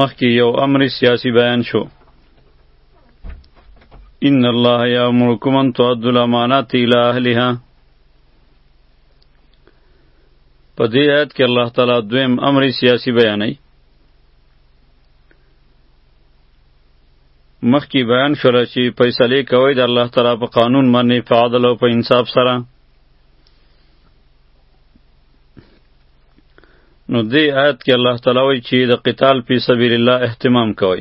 مخکې یو امر سیاسی بیان شو ان الله یامرکم ان تؤدوا الامانات الی اهلها په دې آیت کې الله تعالی دویم امر سیاسی بیانوي مخکې بیان شول چې فیصله کوي د الله تعالی په قانون باندې په عدل او په انصاف سره نو دې آیت کې الله تعالی وایي چې د قتال په سبیل الله اهتمام کوئ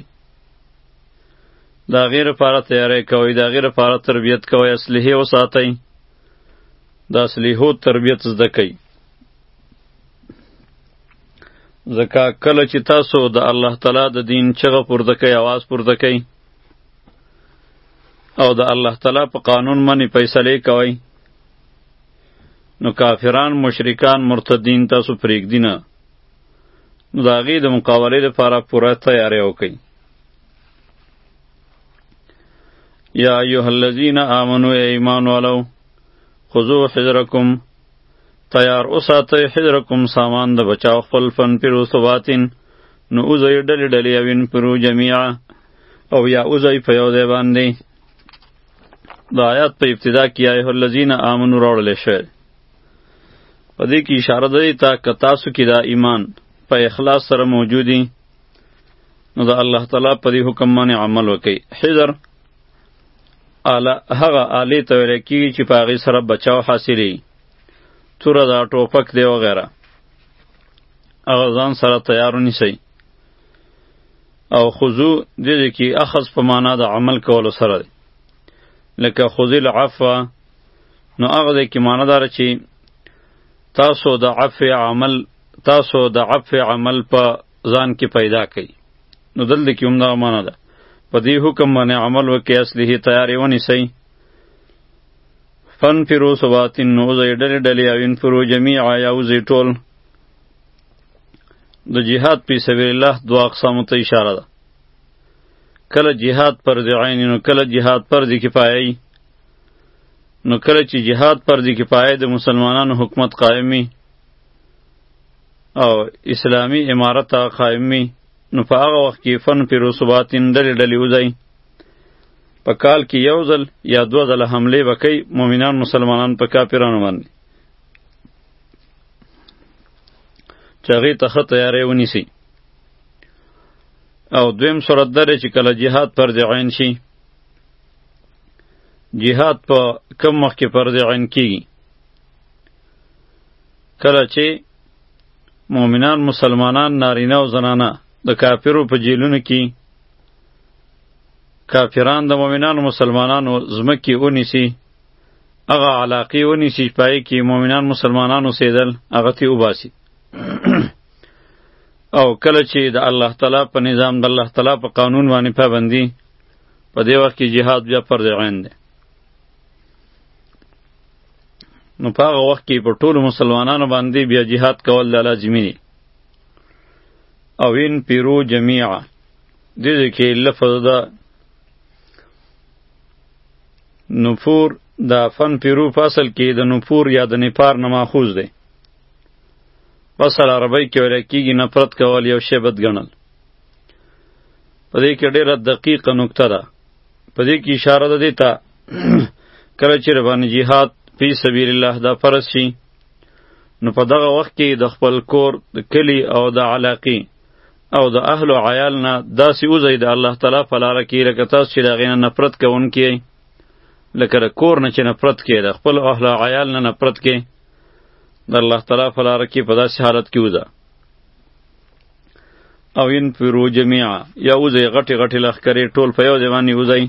دا غیر لپاره تیاری کوئ دا غیر لپاره تربیت کوئ اصلحې وساتئ د اصلحو تربیت زده کوئ ځکه کله چې تاسو د الله تعالی د دین چغه پورته کوئ اواز پورته کوئ او د الله تعالی په قانون باندې فیصله کوئ نو کافران مشرکان مرتدین تاسو پرېږدي نه نو د هغې د مقابلې لپاره پوره تیاری وکړئ یا ایها الذین آمنو ای ایمان والو خذو حذرکم تیار اوساتئ حذرکم سامان د بچاو خپل فن پیرو ثباتین نو اوځئ ډلې ډلې اوین پیرو جمیعا او یا اوځئ په یو ځای باندې د آیات په ابتدا کې ایه الذین آمنو راوړل شوی په دې کې اشاره ده ته که تاسو کې دا ایمان په اخلاص سره موجودی نو د الله تعالی په دې حکم باندې عمل وکړي حذر اعلی هغه اعلی ته ویل کېږي چې په هغې سره بچاو حاصلي توره ده ټوپک دی وغیره هغه ځان سره تیار ونیسئ او خضوع دې دې کې اخذ په معنا د عمل کولو سره دی لکه خذ العفو نو هغه دې کې معنا دار چې تاسو د عفو عمل تاسو د عفو عمل په ځان کې پیدا کړئ نو دلته کې هم دا معنا ده په دې حکم باندې عمل وکړئ اصلي تیارې ونیسئ فن فرو سواتن نو زی ډلې ډلې او ان فرو جميعا یو زی ټول د جهاد په سبیل الله دوه اقسامو ته اشاره ده کله جهاد پر عین نو کله جهاد پر ذی کفایه نو کله چې جهاد پر ذی کفایه د مسلمانانو حکومت قائم وي او اسلامی امارت قائم وي نو په هغه وخت کې فن پر رسوباتین ډلې ډلې وځي په کال کې یو ځل یا دوه ځله حمله وکړي مؤمنان مسلمانان په کافرانو باندې چې هغې ته ښه تیاری ونیسي او دویم صورت داره چې کله جهاد فرض عین شي جهاد په کم وخت کې فرض عین کیږي کله چې مؤمنان مسلمانان نارینه او زنانه د کافرو په جیلونو کې کافران د مؤمنانو مسلمانانو ځمکې ونیسي هغه علاقې ونیسي چې پای کې مؤمنان مسلمانان اوسېدل هغه تی وباسي او کله چې د الله تعالی په نظام د الله تعالی په قانون باندې پابندي په دې وخت کې جهاد بیا فرض عین دی نو په هغه وخت کې په ټولو مسلمانانو باندې بیا جهاد کول د لازمي دي او ان پیرو جمیعا دې کې لفظ ده نفور دا فن پیرو په اصل کې د نفور یا د نپار نه ماخوذ دی پس عربی کې ویل کېږي نفرت کول یو شی بد ګڼل په دې کې ډېره دقیقه نکته ده په دې کې اشاره ده دې ته کله چې رباني جهاد فی سبیل الله دا فرض شي نو په دغه وخت کې د خپل کور د کلی او د علاقې او د اهل او عیال نه داسې وځئ د الله تعالی په لاره کې لکه تاسو چې د هغې نه نفرت کوونکي یئ لکه د کور نه چې نفرت کې د خپل اهل او عیال نه نفرت کې د الله تعالی په لاره کې په داسې حالت کې وځه او ان پیرو جميعا یا وځي غټي غټي لخرې ټول په یو ځواني وځي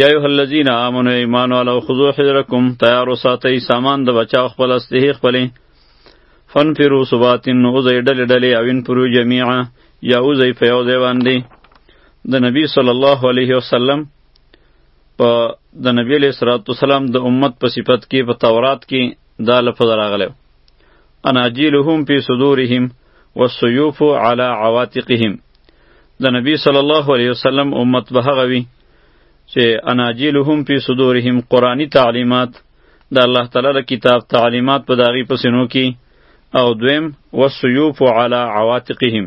یا ایه الذین آمنو ایمان علی خذو حذرکم تیار ساتي سامان د بچاو خپل استهی خپلې فنفرو صباتن نو اوځئ ډلې ډلې او انفرو جمیعا یا اوځئ په یو ځای باندې د نبی صلی الله علیه وسلم په د نبی علیه الصلاۃ والسلام د امت په صفت کې په تورات کې دا لفظ راغلی اناجیلهم فی صدورهم والسیوف علی عواتقهم د نبی صلی الله علیه وسلم امت به هغه وي چې اناجیلهم فی صدورهم قرآنی تعلیمات د الله تعالی د کتاب تعلیمات په داغي پسینو کې او دویم وسیوف علی عواتقهم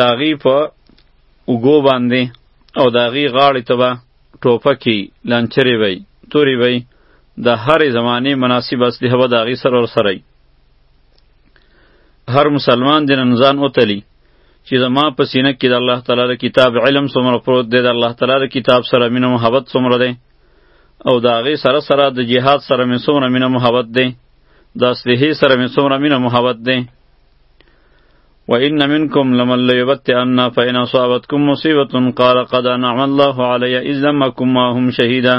داغي په وګو باندې او داغي غاړې ته به ټوپکې لانچرې وي تورې وي د هرې زمانې مناسب اسلحه به داغي سره ورسره هر مسلمان د نن ځان وتلی چې زما په سینه کې د الله تعالی د کتاب علم څومره پروت دی د الله تعالی د کتاب سره مینه محبت څومره دی او د هغې سره سره د جهاد سره مې څومره مینه محبت دی د اسلحې سره مې څومره مینه محبت دی و ان منکم لمن لیبتئن فإن أصابتکم مصیبة قال قد أنعم الله علی إذ لم أكن معهم شهیدا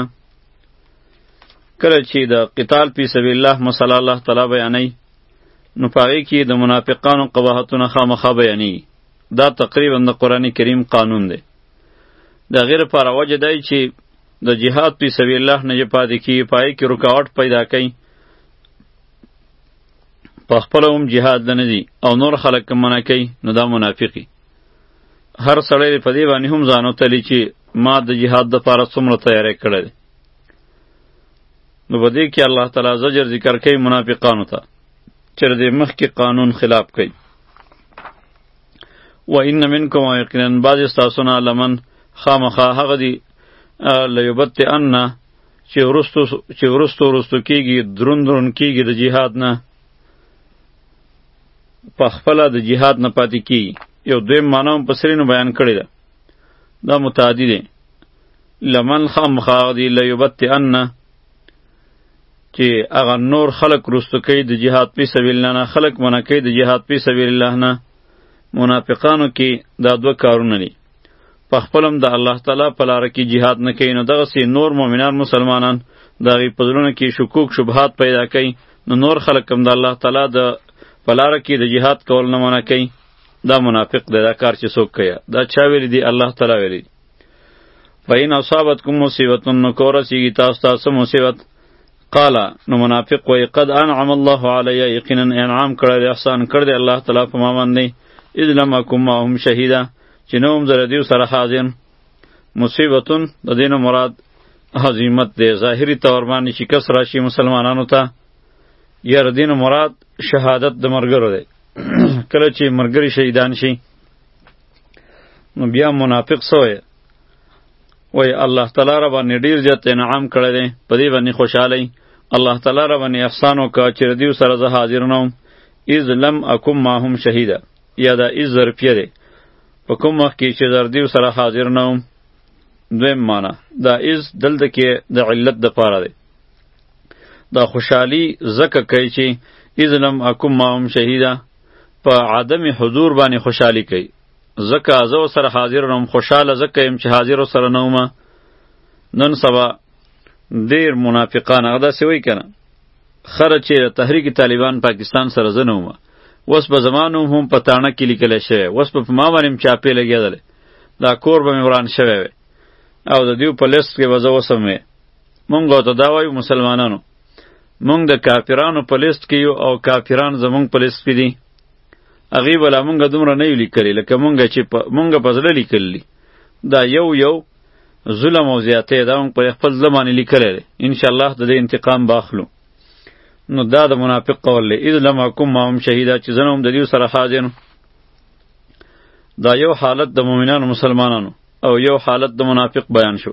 کله چې د قتال پی سبیل الله مسله الله تعالی بیانوي نو په هغې کې د منافقانو قباحتونه خامخا بیانوي دا تقریبا د قران کریم قانون دی د غیر پر وجه دی چې د جهاد په سبیل الله نه پاتې کی پای کې رکاوټ پیدا کړي په خپل هم جهاد نه دی او نور خلک منع کوي نو دا منافقي هر سړی په دې باندې هم ځانو تلی چې ما د جهاد د پاره څومره تیاری کړی نو بده کې الله تعالی زجر ذکر کوي منافقانو ته چې د مخکې قانون خلاف کوي و ان منکم یقینا بعض استاسنا لمن خامخا هغه دی لیبت ان چې ورستو چې ورستو ورستو کیږي درون درون کیږي د جهاد نه په خپل د جهاد نه پاتې کی یو دویم معنی هم پسرینو بیان کړی ده دا متعدی دی لمن خامخا دی لیبت ان چې هغه نور خلق رستو کوي د جهاد په سبیل الله نه خلق منع کوي د جهاد په سبیل الله نه منافقانو کې دا دوه کارونه دي په خپلم د الله تعالی په لار کې jihad نه کوي نو دغه سي نور مؤمنان مسلمانان د غي پزړونو کې شکوک شبهات پیدا کوي نو نور خلک هم د الله تعالی د په لار کې د jihad کول نه منع کوي دا منافق دی دا کار چې څوک کوي دا چا ویل دی الله تعالی ویل دی فین اصابتکم مصیبت نو کورسیږي تاسو ته څه مصیبت قال نو منافق وای قد انعم الله علی یقینا انعام کړی دی احسان کړی دی الله تعالی په ما باندې اذ لم اکم معهم شهیدا چې نو هم زره دیو سره حاضر مصیبتون د دین مراد هزیمت دی ظاهری تور باندې شکست راشي مسلمانانو ته یار دین مراد شهادت د مرګرو دی کله چې مرګری شهیدان شي نو بیا منافق سوی وای الله تعالی را باندې ډیر زیات انعام کړی دی په دې باندې خوشاله الله تعالی را باندې احسان وکړ چې دیو سره زه حاضر نه وم اذ لم اکم ماهم شهیدا یا دا اذ ظرفیه دی په کوم وخت کې چې زر دیو سره حاضر نه وم دویم معنا دا اذ دلته کې د علت د پاره دی دا خوشحالی زکه کوي چې اذ لم اکم ماهم شهیدا په عدم حضور باندې خوشحالي کوي ځکه زه ورسره حاضر نه وم خوشحاله ځکه یم چې حاضر ورسره نه وم نن سبا ډیر منافقان هغه داسې وایي که نه خره چې تحریک طالبان پاکستان سره زه نه وم اوس به زما نوم هم په تاڼه کې لیکلی شوی اوس به په ما باندې هم چاپې لګېدلی دا کور به مې وران شوی وی او د دیو په لیست کې به زه اوسم وی مونږ ورته دا وایو مسلمانانو مونږ د کافرانو په لیست کې یو او کافران زمونږ په لیست کې دي هغې به لا مونږ دومره نه یو لیکلي لکه مونږ چې په مونږ په زړه لیکلي دا یو یو ظلم او زیاتی دا مونږ په خپل زړه باندې لیکلی دی انشاءالله د دې انتقام به اخلو نو دا د منافق قول دی اذ لم اکم معهم شهیدا چې زه نه هم د دې سره حاضر دا یو حالت د مؤمنانو مسلمانانو او یو حالت د منافق بیان شو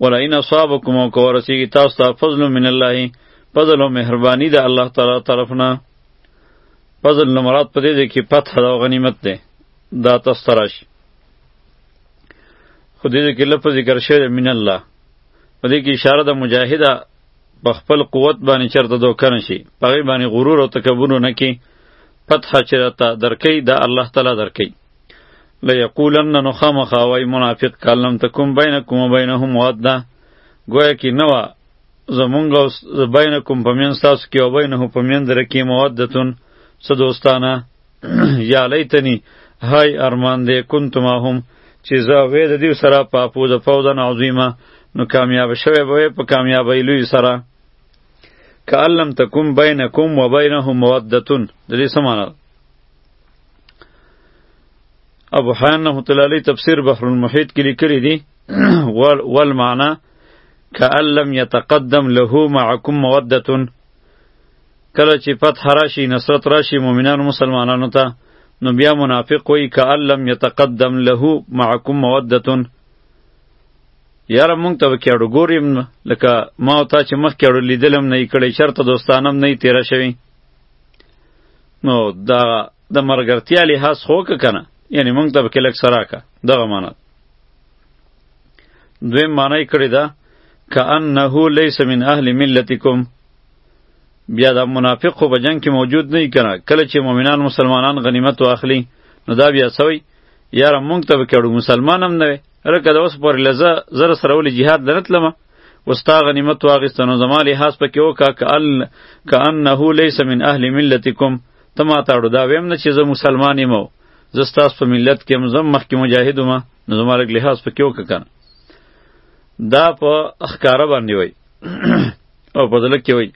ولئن اصابکم او که ورسیږي تاسو ته فضل من الله فضل او مهرباني د الله تعالی طرف نه فضل نه مراد په دې دی کې فتح او غنیمت دی دا تاسو ته راشي خو دې کې لفظ ذکر شوی من الله په دې کې اشاره د مجاهده په خپل قوت باندې چرته دوکه نشي په هغې باندې غرور او تکبر نه کې فتح چې راته درکوي دا الله تعالی درکوي لیقولن نو خامخا وای منافق کلم تکم بینکم و بینهم وعده گویا کی نوا زمونږ او بینکم په منځ تاسو کې او بینه په منځ در کې مودتون څه دوستانه یا لیتنی های ارمان دې کنتم هم چې زه وې د دې سره په اپو د فوزن عظیمه نو کامیاب شوه به په کامیابی لوی سره کعلم تکم بینکم و بینهم مودتون د دې سمانه ابو حیان رحمه الله علیه تفسیر بحر المحیط کې لیکلی دی ول معنا کأن لم یتقدم له معکم موده کله چې فتح راشي نصرت راشي مؤمنانو مسلمانانو ته نو بیا منافق وی کأن لم یتقدم له معکم موده یاره مونږ ته وکړو ګوریم لکه ما او تا چې مخکې لیدلم نه یې کړی چرته دوستانم نه یې تیره شوی نو دا د مرګرتیا لحاظ خو که کنه یعنی مونږ ته پکې لږ څه راکه دغه معنا دویم معنا یې کړې ده که انه لیس من اهل ملتکم بیا دا منافق خو په جنگ کې موجود نه کنه کله چې مؤمنان مسلمانان غنیمت واخلي نو دا بیا سوی یاره مونږ ته به کړو مسلمان هم نه وي رکه دا اوس پر لزه زره سره ولې جهاد لرت لمه اوس تا غنیمت واغیسته نو زما لحاظ پکې وکړه کأن کأنه لیس من اهل ملتکم ته ما ته اړو دا ویم نه چې زه مسلمان یم زه ستاسو په ملت کې هم زم مخکې مجاهد وم نو زما لږ لحاظ پکې وکړه کنه دا په ښکاره باندې وای او په زړه کې وای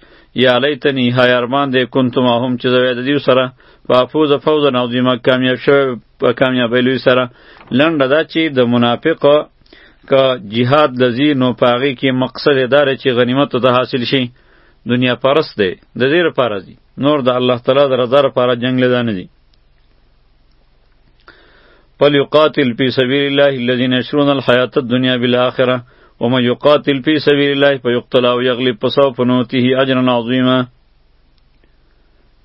یا لیتنی های ارمان دی کنتم هم چې زوی د دیو سره فافوز فوزا عظیما کامیاب شوی په کامیابی لوی سره لنډه دا چې د منافق که جهاد لذي نو پاغي کې مقصد دار چې غنیمت ته حاصل شي دنیا پرست دی د دې لپاره دي نور د الله تعالی د رضا لپاره جنگ لدا نه دي پل یقاتل فی سبیل الله الذین یشرون الحیات الدنیا بالآخره ومن یقاتل فی سبیل الله فیقتل او یغلب فسوف نؤتیه اجرا عظیما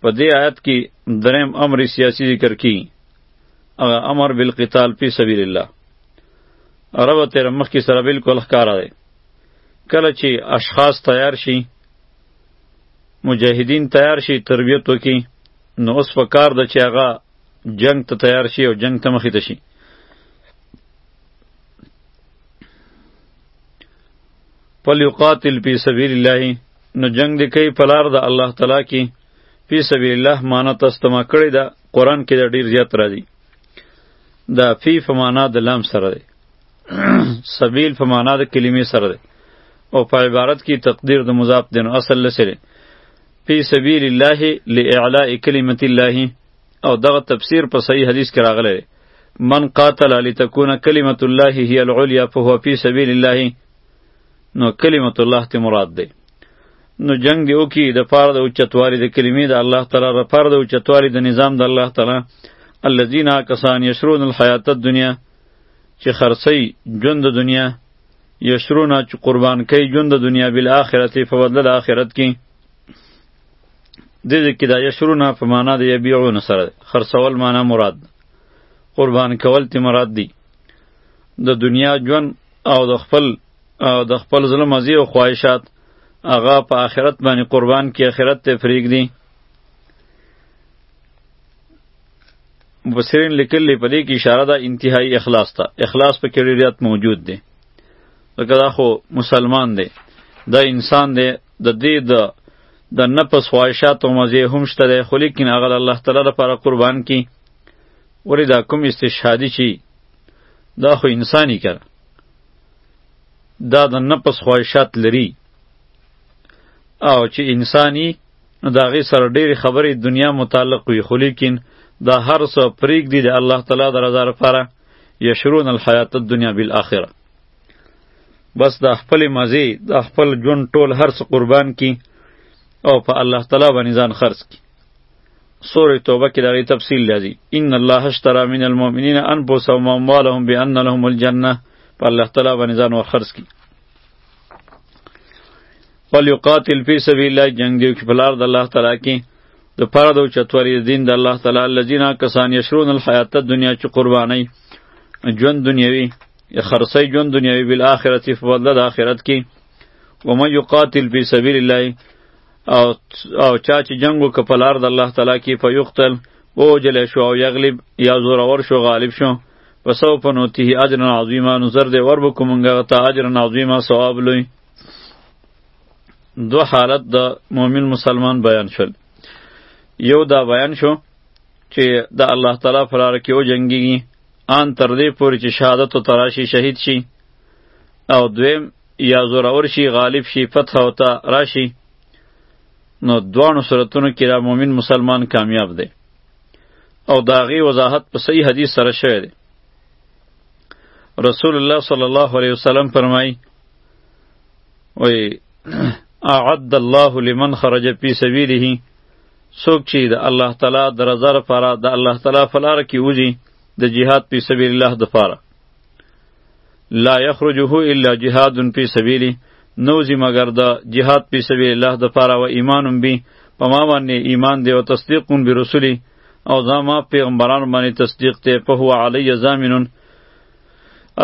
په دې آیت کې دریم امر سیاسی ذکر کی امر بالقتال فی سبیل الله عربه تیر مخکې سره بالکل ښکاره دی کله چې اشخاص تیار شي مجاهدین تیار شي تربیت وکړي نو اوس په کار ده چې هغه جنگ ته تیار شي او جنگ ته مخې ته شي فلیقاتل فی سبیل الله نو جنگ دی کوي په لار د الله تعالی کې فی سبیل الله معنی تاسو ته ما کړې ده قرآن کې دا ډیر زیات راځي دا فی په معنا د لام سره دی سبیل په معنا د کلمې سره دی او په عبارت کې تقدیر د مضاف دین اصل لسره فی سبیل الله لاعلاء کلمت الله او دغه تفسیر په صحیح حدیث کې راغلی دی من قاتل لتكون کلمت الله هي العليا فهو فی سبیل الله نو کلمت الله ته مراد دی نو جنگ دی وکي د پاره د اوچتوالي د کلمې د الله تعالی د پاره د اوچتوالي د نظام د الله تعالی الذين کسان یشرون الحیات الدنیا چې خرڅي ژوند د دنیا یشرون چې قربان کوي ژوند د دنیا بل آخرت په بدل د آخرت کې د دې کې دا یشرون په معنا د یبيعون سره خرڅول معنا مراد قربان کول تی مراد دی د دنیا ژوند او د خپل او د خپل ظلم ازي او خواهشات هغه په آخرت باندې قربان کې آخرت ته پرېږدي مفسرین لیکلی په دې کې اشاره ده انتهایی اخلاص ته اخلاص په کې ډېریات موجود دی ځکه دا خو مسلمان دی دا انسان دی د دې د د نفس خواهشات او مزې هم شته دی خو لیکن هغه د الله تعالی لپاره قربان کی ولې دا کوم استشهادي چی دا خو انسانی کړه دا د نفس خواهشات لري او چې انساني نو د هغې سره ډېرې خبرې دنیا متعلق وي خو لیکن دا هر څه پرېږدي د الله تعالی د رضا لپاره یشرون الحیات الدنیا بالآخره بس د خپل مزه د خپل ژوند ټول هر څه قربان کی او په الله تعالی باندې ځان خرج کی سورة توبه کې دغه تفصیل لري ان الله اشترى من المؤمنین انفسهم واموالهم بان لهم الجنه په الله تعالی باندې ځان ورخرڅ کی فلیقاتل فی سبیل الله جنگ دی چې بلار د الله تعالی کې د پاره د چتوري دین د الله تعالی الذین کسان یشرون الحیات الدنیا چې قربانی ژوند دنیوي خرڅی ژوند دنیوي بل آخرت په بدله د آخرت کې و من یقاتل فی سبیل الله او او چا چې جنگ وک په لار د الله تعالی کې فیقتل او جل شو او یغلب یا زور اور شو غالب شو وسوف نوتیه اجرا عظیما نو زر دی ور بکو مونږه ته اجرا عظیما ثواب لوی دو حالت د مؤمن مسلمان بیان شول یو دا بیان شو چې د الله تعالی پر لار کې او جنگيږي آن تر دې پورې چې شهادت او تراشي شهید شي او دویم یا زورور شي غالب شي فتح او تا راشي نو دوانو صورتونو کې را مؤمن مسلمان کامیاب دی او د هغې وضاحت په صحیح حدیث سره شوی دی رسول الله صلی الله علیه وسلم فرمایي وی اعد الله لمن خرج فی سبیله څوک چې د الله تعالی د رضا لپاره د الله تعالی په لاره کې وځي د جهاد په سبیل الله دپاره لا یخرجه الا جهاد فی سبیلی نوزی مگر د جهاد فی سبیل الله د پاره و ایمان بی په ما باندې ایمان دی او تصدیق کن به رسولی او دا ما پیغمبران باندې تصدیق ته په هو علی زامنون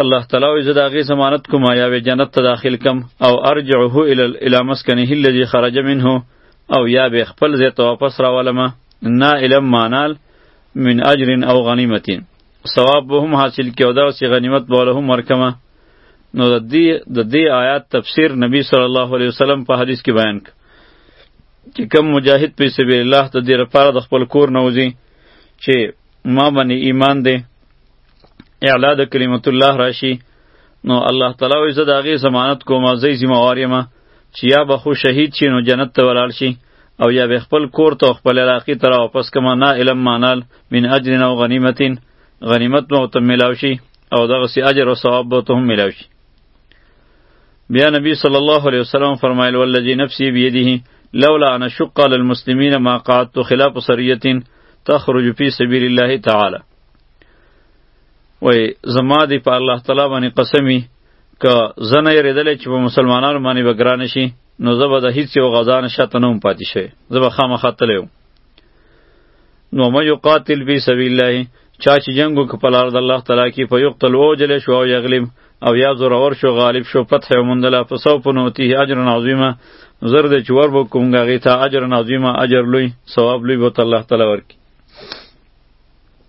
الله تعالی او زدا غي ضمانت کوم یا به جنت ته داخل کم او ارجعه الی الی مسکنه الذی خرج منه او یا به خپل زه ته واپس راولم نا علم مانال من اجر او غنیمتین ثواب به هم حاصل کی او دغسې غنیمت به له هم ورکمه نو د دې د دې آیات تفسیر نبی صلی الله علیه وسلم په حدیث کې بیان ک چې کم مجاهد په سبیل الله ته دې لپاره د خپل کور نه وځي چې ما باندې ایمان دی اعلا د کلمت الله راشي نو الله تعالی وې زه د هغې ضمانت کوم زه یې ذمه وار یم چې یا به خو شهید شي نو جنت ته ولاړ شي او یا به خپل کور ته خپل علاقې ته راوپس کما نا علم مانال من اجر او غنیمتین غنیمت مو ته ملاو شي او دغه سی اجر او ثواب به ته هم ملاو شي بیا نبی صلی الله علیه وسلم فرمایل والذی نفسی بیده لولا ان شق للمسلمین ما قعدت خلاف سریه تخرج فی سبیل الله تعالی وای زما دی په الله تعالی باندې قسمی که زنه یې ریدلې چې په مسلمانانو باندې به ګرانه شي نو زه به د هیڅ یو غزا نه شاته نه وم پاتې شوی زه به خامخا تللی وم نو ومن یقاتل فی سبیل الله چا چې جنګ وکړ په لار د الله تعالی کې په یقتل ووژل شو او یغلب او یا زورور شو غالب شو فتح یې وموندله په سوف نوتیه اجرا عظیمه زر دی چې ور به کوم هغې ته اجرا عظیمه اجر لوی ثواب لوی به ورته الله تعالی ورکړي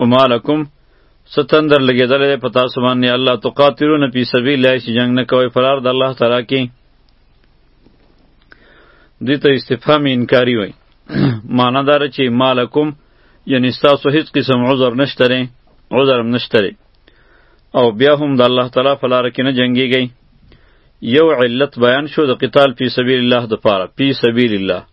وما لکم څه تندر لګېدلی دی په تاسو باندې الله تقاتلون فی سبیل الله چې جنګ نه کوئ فرار د الله تعالی کې دوی ته استفهام انکاری وایي معنا داره چې ما لکم یعنی ستاسو هیڅ قسم عذر نشته دی عذر هم نشته دی او بیا هم د الله تعالی په لاره کې نه جنګېږئ یو علت بیان شو د قتال فی سبیل الله دپاره فی سبیل الله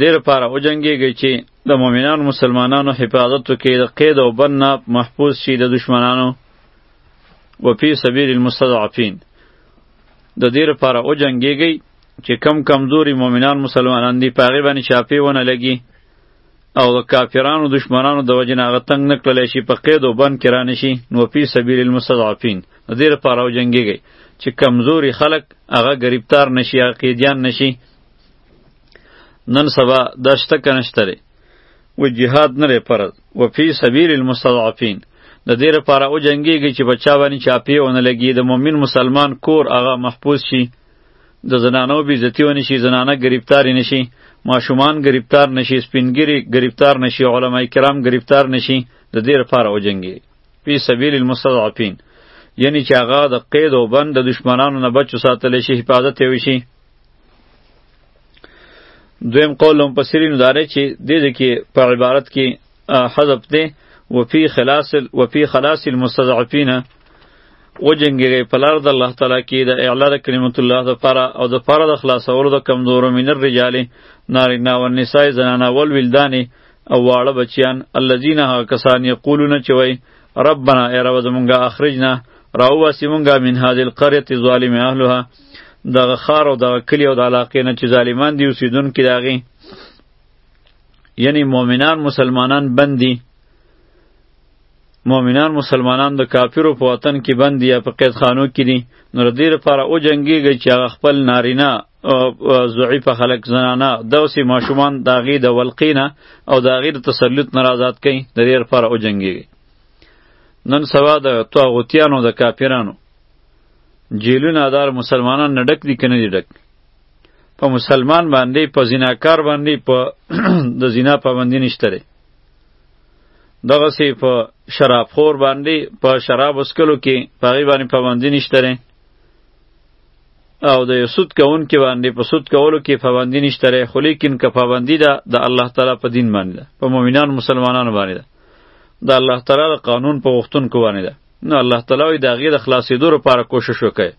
دیر پاره او جنگیږي چې د مؤمنانو مسلمانانو حفاظت وکړي د قید او بند نه محفوظ شي د دشمنانو و فی سبیل المستضعفین د دیر پاره او جنگیږي چې کم کمزوري مؤمنان مسلمانان دي پاغي باندې چاپی ونه لګي او د کافرانو دشمنانو د وجې نه هغه تنګ نه کړلی شي په قید او بند کې رانه شي نو فی سبیل المستضعفین د دې لپاره وجنګېږئ چې کمزوري خلک هغه ګریبتار نشي هغه قیدیان نشي نن سبا دا شته که نشته دی و جهاد نه دی فرض و فی سبیل المستضعفین د دې لپاره او جنګیږي چې په چا باندې چاپې ونه لګي د مؤمن مسلمان کور هغه محفوظ شي د زنانو بې عزتي ونه شي زنانه ګرفتارې نه شي ماشومان ګرفتار نه شي سپینګري ګرفتار نه شي علما کرام ګرفتار نه شي د دې لپاره او جنګیږي فی سبیل المستضعفین یعنی چې هغه د قید او بند د دشمنانو نه بچو ساتلی شي حفاظت یې وشي دویم قول هم پسری نو داره چې دې دې کې په عبارت کې حذف دی وفي خلاص وفي خلاص المستضعفین وجنګیږي په لار د الله تعالی کې د اعلا د کلمت الله د پاره او د پاره د خلاصولو د کمزورو من الرجال نارینه او النساء زنانه ول ولدان او واړه بچیان الذين ها کسان یقولون چې وای ربنا ای رب زمونږه اخرجنا راو واسی مونږه من هذه القريه ظالم اهلها دغه خار او دغه کلی او د علاقې نه چې ظالمان دي اوسیدونکي د هغې یعنی مؤمنان مسلمانان بندي مؤمنان مسلمانان د کافرو په وطن کې بندي یا په قیدخانو کې دي نو د دې لپاره او جنګېږي چې هغه خپل نارینه ضعیف خلک زنانه دوسې ماشومان د هغې د ولقې نه او د هغې د تسلط نه آزاد کوي د دې لپاره او جنګېږي نن سبا د طاغوتیانو د کافرانو جیلونه دار مسلمانان نه ډک دي کنه دي ډک په مسلمان باندې په زناکار باندې په د زنا پابندی نشته لري دغه سی په شراب خور باندې په شراب اسکلو کې په غي باندې پابندی نشته لري او د سود کون کې باندې په سود کولو کې پابندی نشته لري خو لیکن که پابندی ده د الله تعالی په دین باندې ده په مؤمنان مسلمانانو باندې ده د الله تعالی د قانون په وختونکو باندې ده نو الله تعالی وایي د هغې د خلاصېدو لپاره کوشش وکړئ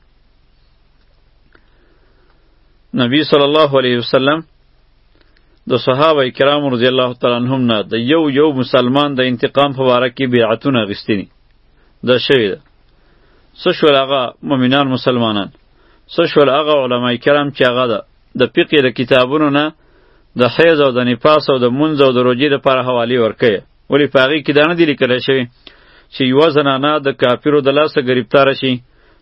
نبی صلی الله علیه وسلم د صحابه کرام رضی الله تعالی عنهم نه د یو یو مسلمان د انتقام په باره کې بیعتونه اخیستني دا شوې ده څه شول هغه مؤمنان مسلمانان څه شول هغه علما کرام چې هغه ده د فقې د کتابونو نه د حیض او د نفاس او د منځ او د روجې لپاره حوالې ورکوي ولی په هغې کې دا نه دي لیکل شوی چې یوه زنانه د کافرو د لاسه ګرفتاره شي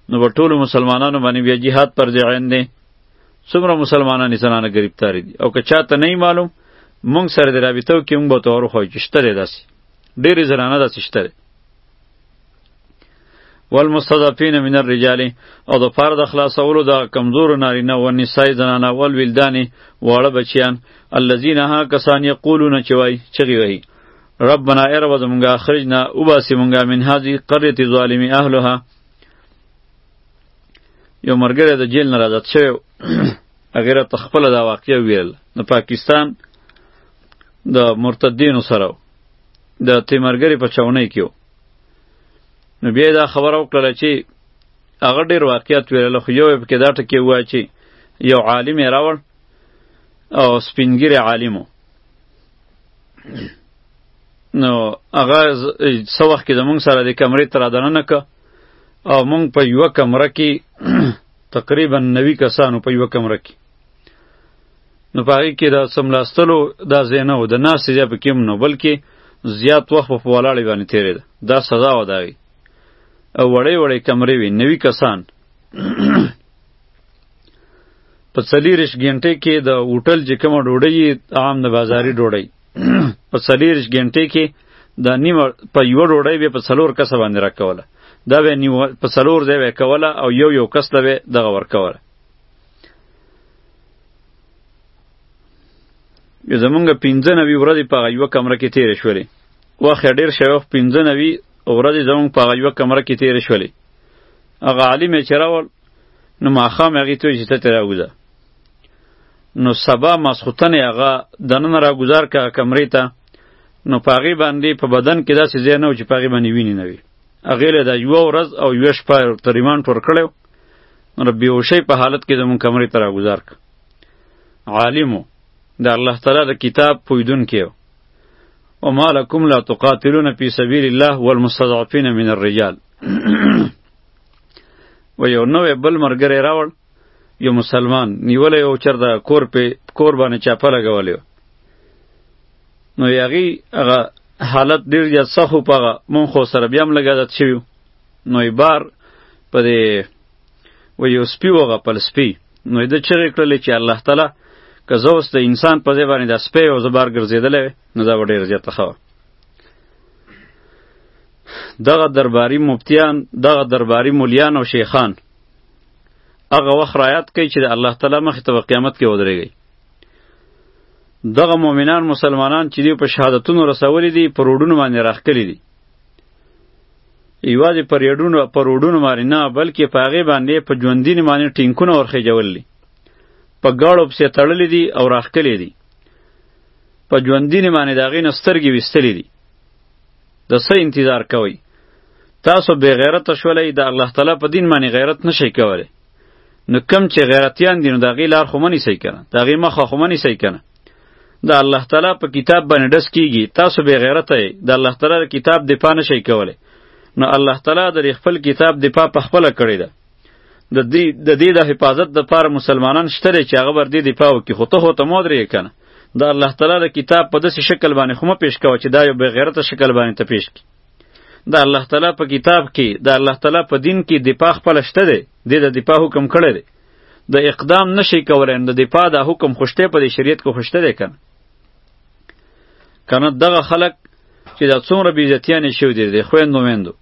نو په ټولو مسلمانانو باندې بیا جهاد پر ځای عین دی څومره مسلمانان زنانه ګرفتار دي او که چاته نه معلوم مونږ سره د رابطو کې مونږ به ته ورخوایو چې شته دی داسې ډېرې زنانه داسې شته دی والمستضعفین من الرجال او د پاره د خلاصولو د کمزور نارینه و نساء زنانه ول ولدان واړه بچیان الذين ها کسان یقولون چې وای چغي وای ربنا ای رب زمونږه اخرجنا او باسی مونږه من هذه قريه ظالم اهلها یو مرګره د جیل نه راځت شوی هغه ته خپل دا واقعي ویل نو پاکستان د مرتدینو سره د تیمرګری په چاونۍ کې نو بیا دا خبره وکړه چې هغه ډیر واقعیت ویل خو یو پکې دا ټکی وای چې یو عالم یې راوړ او سپینګیری عالم نو هغه څه وخت کې زمونږ سره د کمرې ته رادننه که او مونږ په یوه کمره کې تقریبا نوي کسانو په یوه کمره کې نو په هغې کې د څملاستلو دا ځای نه و د ناستې ځای پکې هم نه بلکې زیات وخت به په ولاړې باندې تېرېده دا سزا وه د هغې او وړې وړې کمرې وې نوي کسان په څلیرش ګنټې کې د هوټل چې کومه ډوډۍ عام د بازاري ډوډۍ په څلیرش ګنټې کې د نیمه په یوه ډوډۍ به په څلور کسه باندې راکوله دا به په څلور ځای به کوله او یو یو کس ته به دغه ورکوله یو زمونږ پنځه نوي ورځې په هغه یوه کمره کې تېرې شولې وخت یې ډېر شوی وخت پنځه نوي ورځې زمونږ په هغه یوه کمره کې تېرې شولې هغه عالم یې چې راول نو ماښام هغې ته وایي چې ته ترې راوځه نو سبا ماسخوتن یې هغه دننه راګوزار که کمرې ته نو په هغې باندې په بدن کې داسې ځای نه و چې په هغې باندې وینې نه وي هغې له دا یوه ورځ او یوه شپه تر ریمانډ ورکړی نو ربی اوشی په حالت کې زمون کمرې ته راګوزار ک عالمو د الله تعالی د کتاب پویدون کېو او ما لکم لا تقاتلون فی سبیل الله والمستضعفین من الرجال و یو نوې بل مرګره راوړ یو مسلمان نیولې او چر د کور په کور باندې چاپه لګولې نو یغي هغه حالت ډیر یا سخو پغه مون خو سره بیا هم لګادت شوی نو یې بار په دې و یو سپي وغپل سپي نو یې د چغې کړلې چې الله تعالی که زه اوس د انسان په ځای باندې دا سپی او زه بار ګرځېدلی وی نو دا به ډېره زیاته ښه وه دغه درباري مفتیان دغه درباري مولیان او شیخان هغه وخت رایات کوي چې د الله تعالی مخې ته په قیامت کې ودرېږي دغه مؤمنان مسلمانان چې دی په شهادتونو رسولي دي په روډونو باندې راخکلي دي یوازې پر یډونو پر وډونو باندې نه بلکې په هغې باندې په ژوندینې باندې ټینکونه ورخېجول دي په ګاړو پسې تړلې دي او راښکلې دي په ژوندینې باندې د هغې نه سترګې ویستلې دي د څه انتظار کوئ تاسو بې غیرته شولئ د الله تعالی په دین باندې غیرت نشئ کولی نو کم چې غیرتیان دي نو د هغې لار خو مه نیسئ که نه د هغې مخه خو مه نیسئ که نه د الله تعالی په کتاب باندې ډس کیږي تاسو به غیرت یې د الله تعالی کتاب د پانه شي کوله نو الله تعالی د خپل کتاب د پا په خپل کړی ده د دې د دې د حفاظت د پاره مسلمانان شته چې هغه ور دي د پاو کې خو ته هو ته مودرې کنه د الله تعالی د کتاب په داسې شکل باندې خو مه پیش کوه چې دا یو بغیرته شکل باندې ته پیش کی د الله تعالی په کتاب کې د الله تعالی په دین کې د پاخ پلشته دی د د پاهو کم کړی دی د اقدام نشي کولای نو د دفاع د حکم خوشته په دې شریعت کې خوشته دی کنه کنه دغه خلک چې دا څومره بې عزتیانې شوي دي د خویندو میندو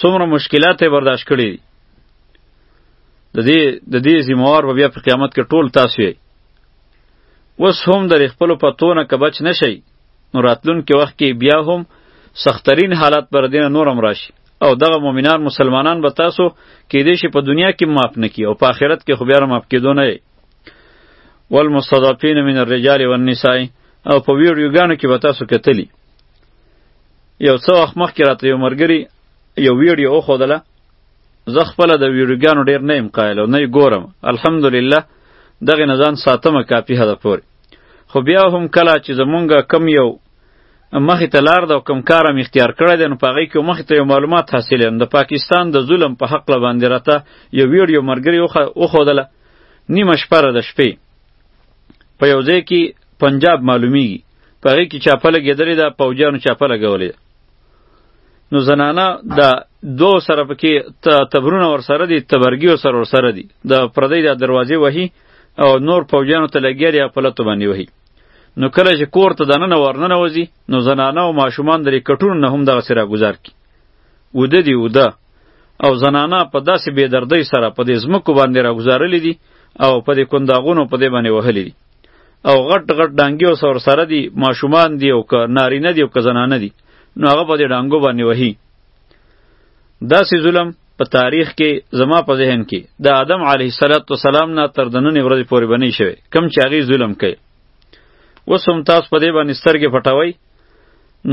څومره مشکلات یې برداشت کړي دي د دې د دې ذمہوار به بیا په قیامت کې ټول تاسو یې اوس هم د خپل پتونه کبچ نشي نو راتلون کې وخت کې بیا هم سخترین حالت بر دین نورم راشي او دغه مؤمنان مسلمانان به تاسو کېدې شي په دنیا کې معاف نه کی او په آخرت کې خو بیا معاف کېدو نه والمستضعفین من الرجال والنساء او په ویډیوګانو کې به تاسو کتلی یو څو وخت مخکې راته یو مرګری یو ویډیو وښودله زه خپل د ویډیوګانو ډیر نه یم قایل او نه یې ګورم الحمدلله دغه نزان ساتمه کافی هده پورې خو بیا هم کله چې زمونږ کم یو مخې ته لار ده او کوم کار هم اختیار کړی دی نو په هغې کې مخې ته یو معلومات حاصل دی نو د پاکستان د ظلم په حق له باندې راته یو ویډیو ملګري وښودله نیمه شپه ده د شپې په یو ځای کې پنجاب معلومیږي په هغې کې چاپه لګېدلې ده پوجیانو چاپه لګولې ده نو زنانه د دو سره پکې تبرونه ورسره دي تبرګي ورسره ورسره دي د پردۍ د دروازې وهي او نور پوجیانو ته لګیا دي په لتو باندې وهي نو کله چې کور ته دننه ورننه وځي نو زنانه او ماشومان درې کټونو نه هم دغسې راګوزار کړي اوده دي اوده او زنانه په داسې بېدردۍ سره په دې ځمکو باندې راګوزارلي دي او په دې کنداغونو په دې باندې وهلي دي او غټ غټ ډانګي او سور سره دي ماشومان دي او که نارینه دي او که زنانه دي نو هغه په دې ډانګو باندې وهي داسې ظلم په تاریخ کې زما په ذهن کې د آدم علیه صلات و سلام نه تر د ننې ورځې پورې بنی شوی کم چې هغې ظلم کوي اوس هم تاسو په دې باندې سترګې پټوئ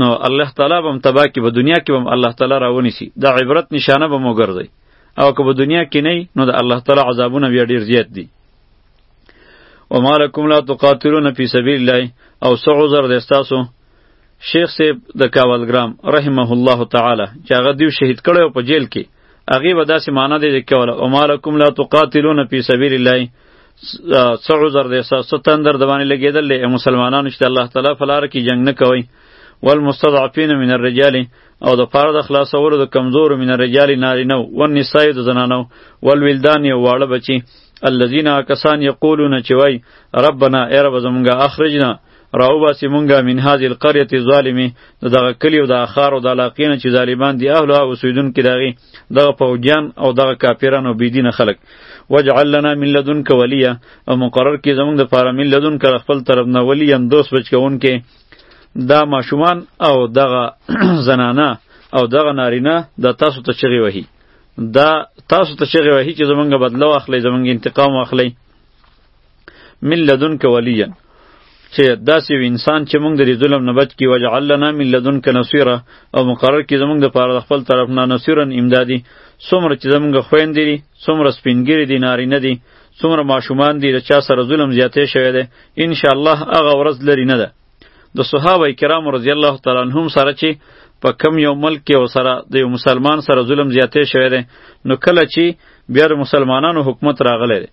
نو الله تعالی به هم تباه کړي په دنیا کې به هم الله تعالی راونیسي د عبرت نشانه به مو ګرځئ او که په دنیا کې نه نو د الله تعالی عذابونه بیا ډیر زیات دي وما لکم لا تقاتلون فی سبیل الله او څه عذر دی ستاسو شیخ صاحب د کاولګرام رحمه الله تعالی چې هغه دیو شهید کړی او په جیل کې هغې به داسې معنا دی چې کوله او مالکم لا تقاتلون فی سبیل الله څه عذر دی څه تندر د باندې لګېدل دی مسلمانانو چې د الله تعالی په لاره کې جنګ نه کوئ والمستضعفین من الرجال او د پاره د خلاصولو د کمزورو من الرجال نارینه و نساء د زنانو والولدان یو واړه بچي الذین کسان یقولون چې وای ربنا ای رب زمونږه اخرجنا راو باسی مونږه من هذه القريه الظالمه دغه کلی او د اخار او د علاقین چې ظالمان دی اهل او سیدون کې دغه دغه پوجان او دغه کافرانو بيدینه خلق وجعل لنا من لدنک ولیا او مقرر کې زمونږ د پاره من لدنک خپل طرف نه ولی ان دوست بچون کې دا ماشومان او دغه زنانه او دغه نارینه د تاسو ته چغي وهي دا تاسو ته چغي وهي چې زمونږ بدلو اخلي زمونږ انتقام اخلي من لدنک ولیا چې داسې یو انسان چې موږ د دې ظلم نه بچ کی وجعل لنا من لدنک نصیرا او مقرر کی زموږ د پاره د خپل طرف نه نصیرا امدادي څومره چې زموږ خویندې دي څومره سپینګری دي نارینه دي څومره ماشومان دي د چا سره ظلم زیاتې شوی دی ان شاء الله هغه ورځ لري نه ده د صحابه کرام رضی الله تعالی عنهم سره چې په کم یو ملک کې وسره د یو مسلمان سره ظلم زیاتې شوی دی نو کله چې بیا د مسلمانانو حکومت راغلی دی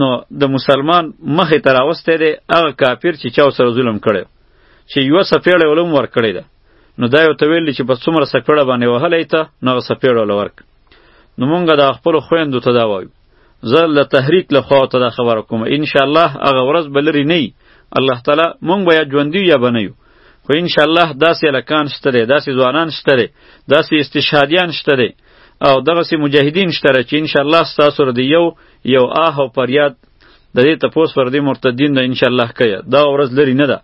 نو د مسلمان مخې ته راوستی دی هغه کافر چې چا سره ظلم کړی چې یوه سپېړه یې ولم ورکړې ده نو دا یې ورته ویل چې په څومره سپېړه باندې وهلی ته نو هغه سپېړه وله ورک نو مونږ د خپلو خویندو ته دا وایو زه له تحریک له خوا ته دا خبره کوم انشاءالله هغه ورځ به لرې نه الله تعالی مونږ به یا ژوندي یا به نه یو خو انشاءالله داسې هلکان شته دی داسې ځوانان شته دی داسې استشهادیان شته دی او دغه سي مجاهدین شته چې ان شاء الله ستاسو ردی یو یو آه او پریاد د دې تپوس پر دې مرتدین د ان شاء الله کیا دا ورځ لري نه ده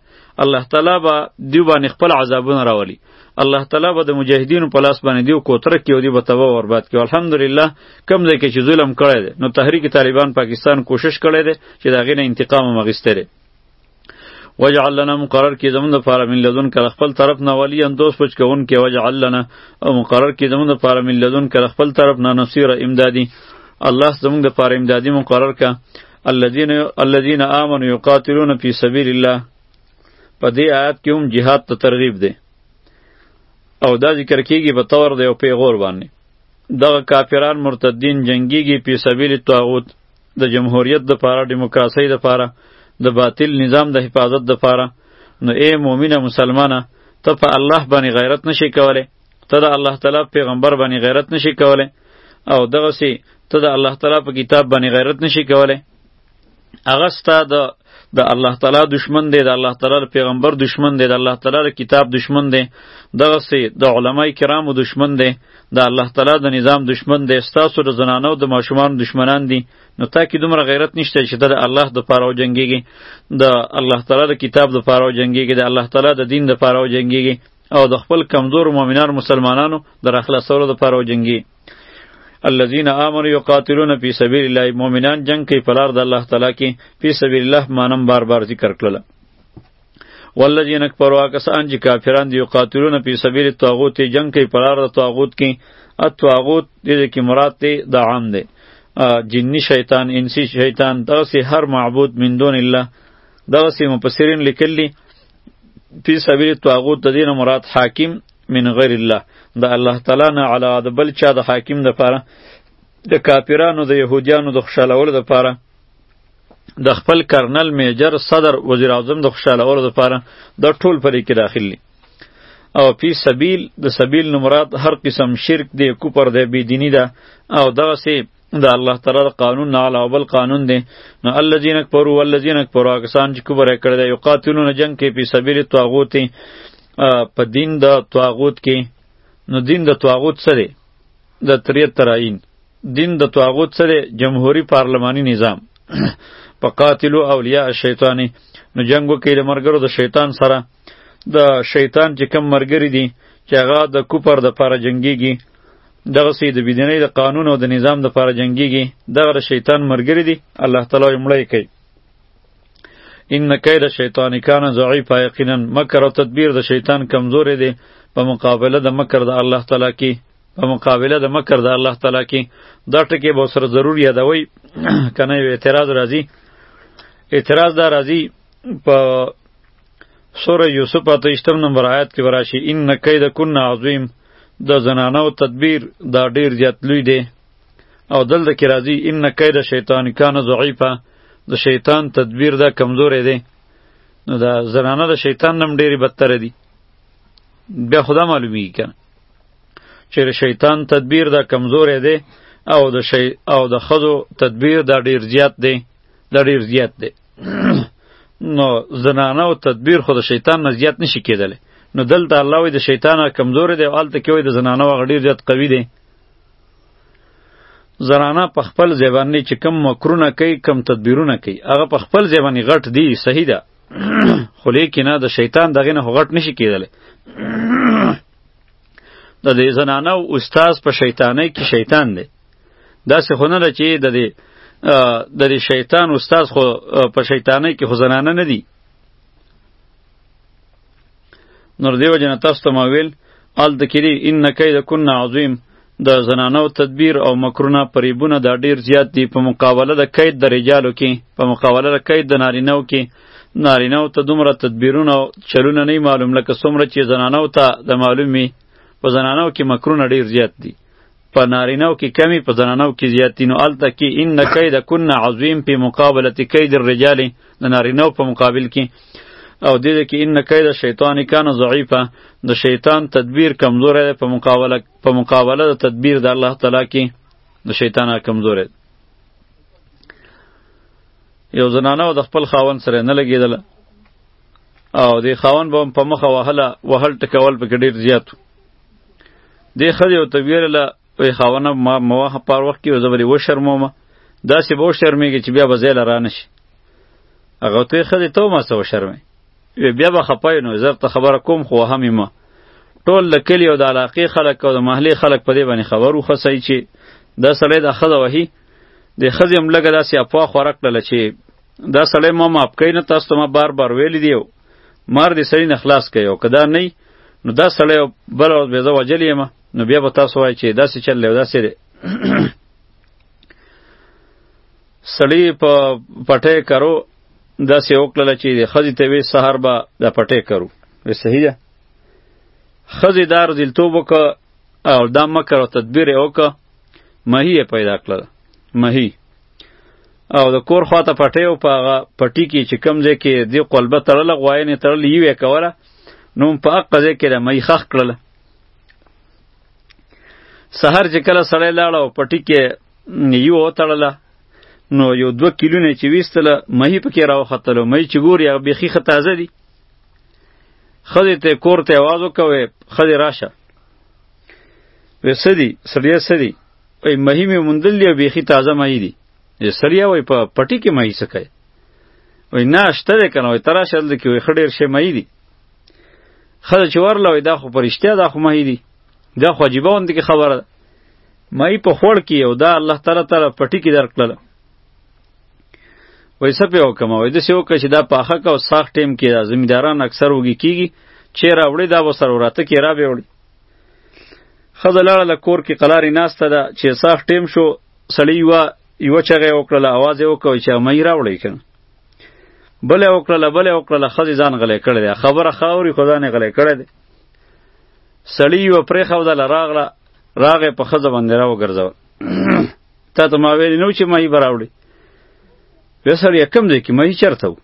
الله تعالی به دیو باندې خپل عذابونه راولي الله تعالی به د مجاهدینو په لاس باندې دیو کوتره کې او دی به تباہ برباد کړي الحمدلله کم ځای کې چې ظلم کړی دی نو تحریک طالبان پاکستان کوشش کړی دی چې د هغې نه انتقام هم اخیستی دی وجعل لنا مقرر کی زمون د پاره من لدون کله خپل طرف نه ولی اندوس پچ کون کی وجعل لنا او مقرر کی زمون د پاره من لدون کله خپل طرف نه نصير امدادي الله زمون د پاره امدادي مقرر کا الذين الذين امنوا يقاتلون في سبيل الله په دې آیات کې هم jihad ته ترغیب دی او دا ذکر کیږي په تور دی او پیغور باندې دغه کافران مرتدین جنگیږي په سبیل طاغوت د جمهوریت د پاره دیموکراسي د پاره د باطل نظام د حفاظت د پاره نو اے مؤمنه مسلمانه ته په الله باندې غیرت نشي کوله ته د الله تعالی پیغمبر باندې غیرت نشي کوله او دغه سي ته د الله تعالی په کتاب باندې غیرت نشي کوله هغه ستا د د الله تعالی دشمن دی د الله تعالی پیغمبر دشمن دی د الله تعالی کتاب دشمن دی دغه سي د علماي کرامو دشمن دی د الله تعالی د نظام دشمن دی ستاسو د زنانو د ماشومان دشمنان دي نو تا کې دومره غیرت نشته چې د الله د پاره جنگيږي د الله تعالی د کتاب د پاره جنگيږي د الله تعالی د دین د پاره جنگيږي او د خپل کمزور مؤمنان مسلمانانو د راخلاصولو د پاره جنگي الذين امنوا يقاتلون في سبيل الله مؤمنان جنگ کوي په لار د الله تعالی کې په سبيل الله مانم بار بار ذکر کړل والذین کفروا کسان چې کافران دي یقاتلون فی سبیل الطاغوت جنگ کوي په لار د طاغوت کې الطاغوت دې کې مراد دی د عام دی جنی شیطان انسی شیطان دغسی هر معبود من دون الله دغسی مفسرین لیکلی فی سبیل طاغوت د دین مراد حاکم من غیر الله د الله تعالی نه علا د بل چا د حاکم د پاره د کاپیرانو د یهودیانو د خوشالولو د پاره د خپل کرنل میجر صدر وزیر اعظم د خوشالولو د پاره د ټول پرې کې داخل دي او فی سبیل د سبیل نمرات هر قسم شرک دی کوپر دی بی دینی ده او دغه سه دا الله تعالی د قانون نه علاوه بل قانون دی نو الذين كفروا والذين كفروا کسان چې کفر کړی دی یقاتلون جنگ کې په سبیل طاغوت په دین د طاغوت کې نو دین د طاغوت څه دی د تریت تراین دین د طاغوت څه دی جمهوری پارلمانی نظام په قاتلو اولیاء الشیطانی نو جنگ وکړي د مرګرو د شیطان سره د شیطان چې کم مرګری دي چې هغه د کوپر د پاره جنگيږي دغه سي د بيدینه د قانون او د نظام د پاره جنگيږي دغه د شیطان مرګری دي الله تعالی یې مړی کوي ان کید شیطان کان ضعیف یقینا مکر او تدبیر د شیطان کمزوري دي په مقابله د مکر د الله تعالی کې په مقابله د مکر د الله تعالی کې دا ټکی به سره ضرور یادوي کنه اعتراض راځي اعتراض دا راځي په سوره یوسف اته اشتم نمبر آیات کې براشي ان کید کن عظیم د زنانو تدبیر دا ډیر زیات لوی دی او دلته کې راځي ان کید شیطان کان ضعیفا د شیطان تدبیر دا کمزورې دی نو دا زنانه د شیطان نم ډیری بدتر دی بیا خدا معلومیږي کنه چې شیطان تدبیر دا کمزورې دی او د شی او د خزو تدبیر دا ډیر زیات دی دا ډیر زیات دی نو زنانه او تدبیر خو د شیطان نه زیات نشي کېدلی نو دلته الله وایي د شیطان کمزورې دی او هلته کې وایي د زنانه هغه ډېر زیات قوي دی زنانه په خپل ځای باندې چې کم مکرونه کوي کم تدبیرونه کوي هغه په خپل ځای باندې غټ دی صحیح ده خو لیکنه د شیطان دغه نه غټ نشي کېدلی د دې زنانه او استاد په شیطانۍ کې شیطان دی دا څه خونه ده چې د دې د دې شیطان استاد خو په شیطانۍ کې خو زنانه نه دي نور دیو جن تاسو ته ما ویل ال د کړي ان کید کن عظیم د زنانو تدبیر او مکرونه پریبونه دا ډیر زیات دي په مقابله د کید د رجالو کې په مقابله د کید د نارینو کې نارینو ته دومره تدبیرونه او چلونه نه معلوم لکه څومره چې زنانو ته د معلومي په زنانو کې مکرونه ډیر زیات دي په نارینو کې کمی په زنانو کې زیاتی نو الته کې ان کید کن عظیم په مقابله کید الرجال د نارینو په مقابل کې او دې کې ان کید شیطان کان ضعیفه د شیطان تدبیر کمزور دی په مقابله په مقابله د تدبیر د الله تعالی کې د شیطان کمزور دی یو زنانه د خپل خاون سره نه لګیدل او د خاون به په مخه وهله وهل ټکول پکې ډیر زیات دې ښځې ورته ویلله وایي خاونه ما موه پار وخت کې زه به دې وشرموم داسې به وشرمېږي چې بیا به ځای له رانه شي هغه ته ښځې ته ما څه وشرمې وی بیا به خپه نو زر ته خبره کوم خو هم ما ټول د کلی او د علاقې خلک او د محلې خلک په دې باندې خبر وخسای چې دا سړی د ښځه وهي د ښځې هم لږه داسې افوا خوره کړله چې دا سړی ما ماپ کوي نه تاسو ته ما بار بار ویلی دی مار دې سړی نه خلاص کړي او که دا نه نو دا سړی بله ورځ بیا زه وژلی یم نو بیا به تاسو وایئ چې داسې چل دی او داسې دی سړی په پټۍ کرو داسې وکړله چې د ښځې ته وې سهار به دا پټۍ کرو وې صحیح ده ښځې دا رزیلتوب وکړه او دا مکر او تدبیر یې وکړه مهی یې پیدا کړله مهی او د کور خواته پټې او په هغه پټي کې چې کم ځای کې دی قلبه تړله غوایې نه تړلې یې وې کوله نو په حق ځای کې د مې خخ کړله سحر چې کله سړی لاړ او پټي کې یو وتړله نو یو دوه کیلونه چې ویستله مهی پکې راوختلو مهی چې ګوري هغه بیخي ښه تازه دي ښځې ته کور ته اواز وکوي ښځې راشه وې څه دي سړیه څه دي وای مهی مې موندل دی بیخي تازه مهی دی د سریا وای په پټی کې مهی څه کوي وای نه شته دی کنه وای ترا شل دی کې وای خډیر شي مهی دی خزه چې ورله وای دا خو پرشتیا دا خو مهی دی دا خو عجیبه وند کې خبره مهی په خوړ کې او دا الله تعالی تعالی پټی کې درکړل وای څه په وکم وای د سیو کې چې دا پاخه کا او ساخ ټیم کې دا زمینداران اکثر وږي کیږي چې راوړي دا وسره وراته کې را به وړي ښځه لاړه له کور کې قلارې ناسته ده چې ساخ ټیم شو سړی یوه یوه چغه یې وکړله اواز یې وکړ چې مه یې راوړئ که بله یې وکړله بله یې وکړله ښځې ځان غلی کړی دی خبره ښه اوري خو ځان یې غلی کړی دی سړی یوه پرېښودله راغله راغې په ښځه باندې راوګرځوه تا ته ما ویلي نه و چې مه یې به راوړي وې سړیه کوم ځای کې مه یې چېرته و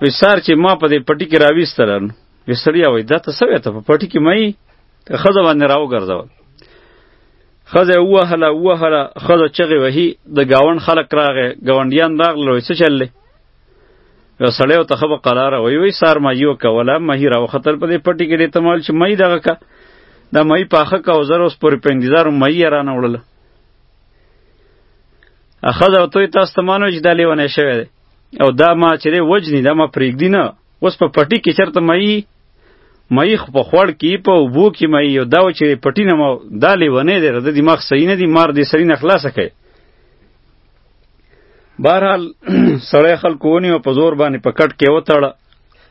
وې سار چې ما په دې پټي کې راویستله وی سړیا وای دا ته څه وی ته په پټی کې مې ته خزه باندې راو ګرځول خزه وهله وهله خزه چغې وهی د گاون خلک راغې گاونډیان راغلل څه چللې یو سړی ته خبر قرار وای وای سار ما یو کوله مې راو خطر په دې پټی کې دې تمال چې مې دغه کا دا مې پاخه کا وزر اوس پر پندیزار مې رانه وړله اخذ او توی تاسو ته مانو چې دا لیونه شوی دی او دا ما چې دی وجنی دا ما پرېږدي نه اوس په پټی کې چرته مئی مئی خو په خوړ کې په وبو کې مئی یو دا چې پټی نه مو دا لیونه دی د دماغ صحیح نه دی مار دې سرینه خلاصه کړي بهرحال سړی خلکو ونیو په زور باندې په کټ کې وتړه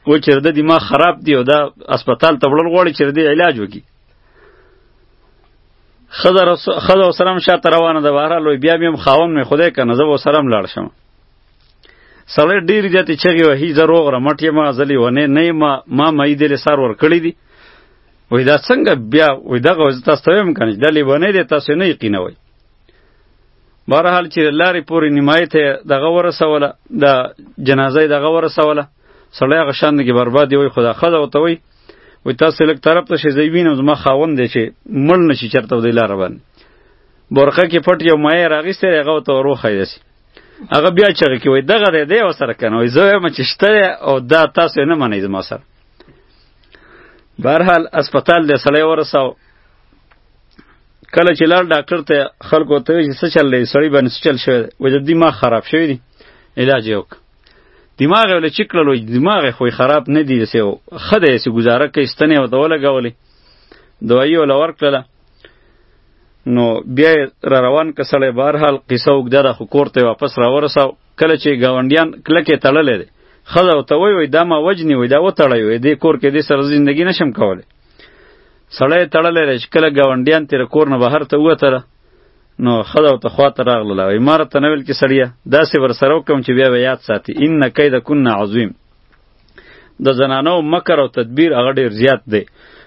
و چې د دماغ خراب دی او دا اسپیټال ته وړل غواړي چې د علاج وکړي خضر خضر سلام شاته روانه ده بهرحال بیا بیا خاون مې خدای کنه زه و سلام لاړ شم سړی ډیر زیاتې چغې وهي زه روغ رمټ یم زه لیونی نه یم ما معی دې له سار ورکړی دي وایي دا څنګه بیا وایي دغه زه تاسو ته وایم که نه چې دا لیونی دی تاسو نه یقینوئ بهرحال چې لارې پورې نیمایي ته دغه ورسوله د جنازه یې دغه ورسوله سړی هغه شان کې برباد دی وایي خو دا ښځه ورته وایي وایي تاسو لږ طرف ته شئ زه یې وینم زما خاوند دی چې مړ نه شي چېرته په دې لاره باندې برقه کې پټ یو مایه راغیستی دی هغه ورته وروښیدسي هغه بیا چغه کوي دغه دی دی وسره کنه وای زه یم چې شته او دا تاسو نه منئ زما سره بهرحال اسپیټال د سړی ورساو کله چې لار ډاکټر ته خلکو ته چې څه چل دی سړی باندې څه چل شوی وجه دماغ خراب شوی دی علاج یې وکړه دماغ یې ولې چیک کړلو دماغ یې خو خراب نه دی سه ښه دی سه ګزاره کوي ستنې ورته ولګولې دوایي یې ورله ورکړله نو بیا را روان کسړې بهرحال قصه وګدا د خکور ته واپس را ورساو کله چې گاونډیان کلکه تړلې ده خزه او ته وی وی دا ما وجنی وی دا و تړی وی دې کور کې دې سره زندگی نشم کوله سړی تړلې ده چې کله گاونډیان تیر کور نه بهر ته وته نو خزه او ته خواته راغله وی مار ته نویل کې سړیا داسې ور سره کوم چې بیا یاد ساتي ان کید کن عظیم د زنانو مکر او تدبیر هغه ډیر زیات دی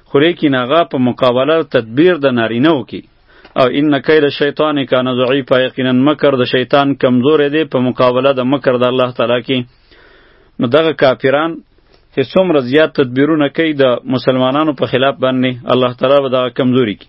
خو لیکن هغه په مقابله تدبیر د نارینه و کی او ان کید شیطان کان ضعیف یقینا مکر د شیطان کمزور دی په مقابله د مکر د الله تعالی کی نو دغه کافران چې څومره زیات تدبیرونه کوي د مسلمانانو په خلاف باندې الله تعالی به دغه کمزوري کی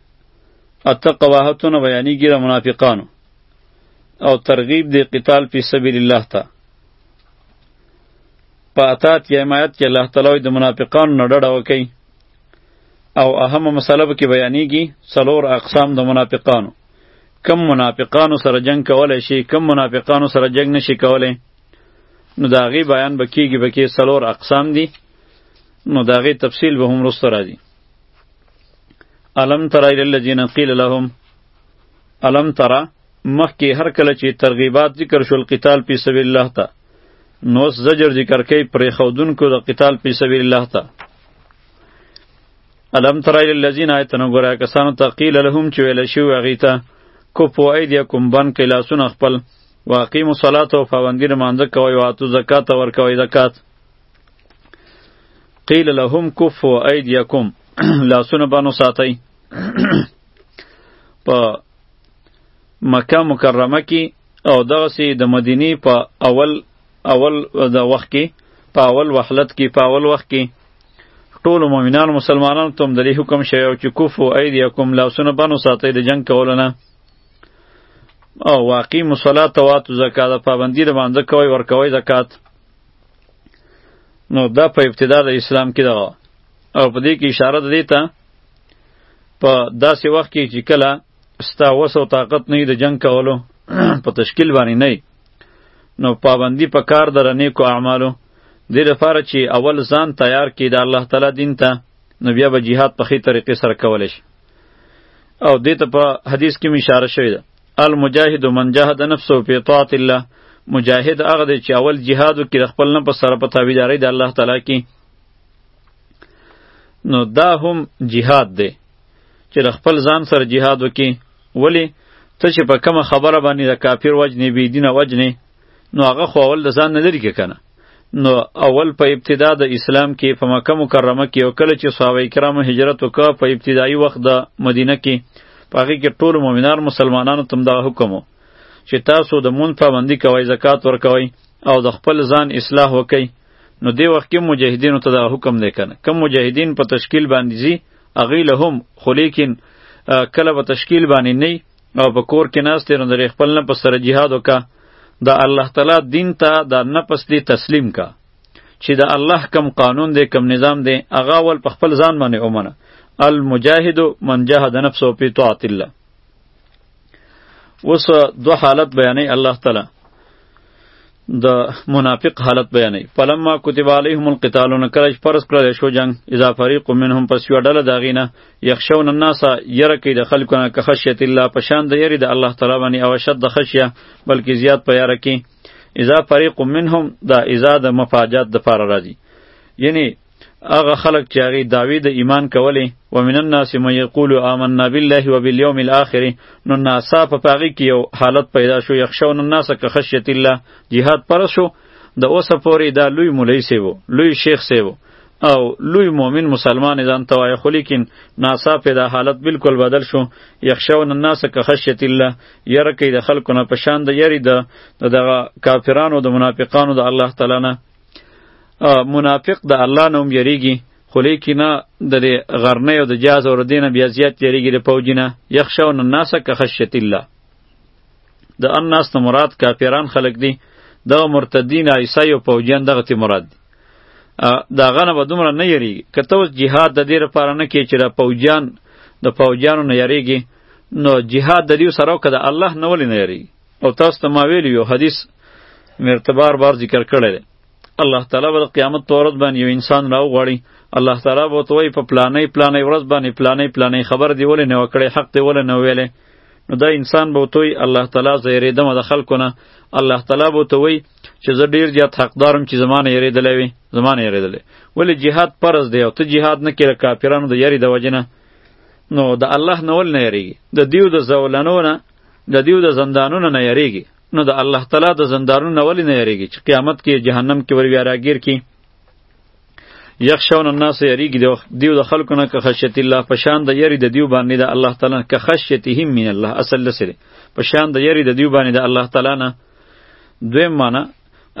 اته قواهتونه بیانیږي د منافقانو او ترغیب دی قتال فی سبیل الله ته په اتات یا حمایت کې الله تعالی د منافقانو نه ډډه وکړي او اهمه مسله به کې بیانیږي څلور اقسام د منافقانو کم منافقانو سره جنگ کولای شي کم منافقانو سره جنگ نشي کولای نو دا غي بیان بکیږي بکې څلور اقسام دي نو دا غي تفصیل به هم رسته راځي الم تر الى الذين قيل لهم الم تر مخکې هر کله چې ترغیبات ذکر شول قتال په سبیل الله ته نو زجر ذکر کوي پر خودونکو د قتال په سبیل الله ته الم تر الى الذين ايتن غره کسانو ته قيل لهم چې ویل شو غیته کو په ايديکم بن کې لاسونه خپل واقیم الصلاة او پابندی نمانځه کوي او اتو زکات ورکوي زکات قیل لهم کفو ایدیکم لاسونه بانو ساتي په مکه مکرمه کې او دغسې د مدینې په اول اول د وخت کې په اول وحلت کې په اول وخت کې ټولو مؤمنانو مسلمانانو ته هم د دې حکم شوی او چې کفو ایدیکم لاسونه بانو ساتي د جنګ کولو نه او واقیم الصلاة واتو زکات پابندی د باندې کوي ورکوي زکات نو دا په ابتدا د اسلام کې ده او په دې کې اشاره ده دیتا په داسې وخت کې چې کله ستا وس او طاقت نه د جنگ کولو په تشکیل باندې نه نو پابندی په کار در نیکو اعمالو دې لپاره چې اول ځان تیار کړي د الله تعالی دین ته نو بیا به جهاد په خې طریقې سره کولای شي او دې ته په حدیث کې اشاره شوې ده المجاهد من جاهد نفسه فی طاعت الله مجاهد هغه دی چې اول جهاد وکړي د خپل نفس سره په تابعدارۍ د الله تعالی کې نو دا هم جهاد دی چې د خپل ځان سره جهاد وکړي ولی ته چې په کومه خبره باندې د کافر وجنې بې دینه وجنې نو هغه خو اول د ځان نه لري که کنه نو اول په ابتدا د اسلام کې په مکه مکرمه کې او کله چې صحابه کرامو هجرت وکړ په ابتدایي وخت د مدینه کې په هغې کې ټولو مؤمنانو مسلمانانو ته همدغه حکم و چې تاسو د مونځ پابندي کوئ زکات ورکوئ او د خپل ځان اصلاح وکئ نو دې وخت کې مجاهدینو ته دغه حکم دی کنه کم مجاهدین په تشکیل باندې ځي هغوی له هم خو لیکن کله به تشکیل باندې نه او په کور کې ناست نو درې خپل نفس سره جهاد وکا د الله تعالی دین ته د نفس دی تسلیم کا چې د الله کم قانون دی کم نظام دی هغه ول په خپل ځان باندې اومنه المجاهد من جاهد نفسه په طاعت الله وس دو حالت بیانې الله تعالی د منافق حالت بیانوي فلما کتب علیهم القتال نو کله چې فرض کړل شو جنگ اذا فریق منهم پس یوه ډله د هغې نه یخشون الناس یره کوي د خلکو نه که خشیت الله په شان د یرې د الله تعالی باندې او اشد د خشیه بلکې زیات په یره کې اذا فریق منهم دا اذا د مفاجات دپاره راځي یعنی هغه خلق چې هغه داوی د ایمان کولې و من الناس من یقول آمنا بالله وبالیوم الاخر نو ناسا په پاغي کې یو حالت پیدا شو یخشون الناس که خشیت الله jihad پر شو د اوسه پورې دا لوی مولای سی وو لوی شیخ سی وو او لوی مؤمن مسلمان ځان ته وایي خو لیکن ناسا په دا حالت بالکل بدل شو یخشون الناس که خشیت الله یره کې د خلکو نه پشان د یری د دغه کافرانو د منافقانو د الله تعالی نه منافق د الله نه هم یریږي خو لیکي نه د دې غرنۍ او د جاز او ردینه بیا زیات یریږي د پوجي نه یخشون الناس که خشیت الله د الناس نه مراد کافران خلق دي دغه مرتدین عیسی او پوجیان دغه تی مراد دي دا غنه به دومره نه یریږي که ته اوس جهاد د دې لپاره نه کې چې د پوجیان د پوجیانو نه یریږي نو جهاد د دې سره که د الله نه ولې نه یریږي او تاسو ته ما ویلی یو حدیث مرتبار بار ذکر کړی دی الله تعالی به قیامت پر ورځ باندې یو انسان راو غړي الله تعالی به توي په پلانې پلانې ورځ باندې پلانې پلانې خبر دی ولې نه وکړي حق دی ولې نه ویلې نو دا انسان به توي الله تعالی زیرې دمه د خلکو نه الله تعالی به توي چې زه ډیر زیات حقدارم چې زمانه یې ریدلې وي زمانه یې ریدلې ولې jihad پرز دی او ته jihad نه کړه کافرانو د یری د وجنه نو د الله نه ول نه یریږي د دیو د زولنو نه د دیو د زندانونو نه یریږي نو د الله تعالی د زندانونو نه ولې نه یریږي چې قیامت کې جهنم کې ور بیا راګیر کی یخشون الناس یریږي دیو د خلکو نه که خشیت الله په شان د یری د دیو باندې د الله تعالی که خشیتهم من الله اصل لسره په شان د یری د دیو باندې د الله تعالی نه دویم معنی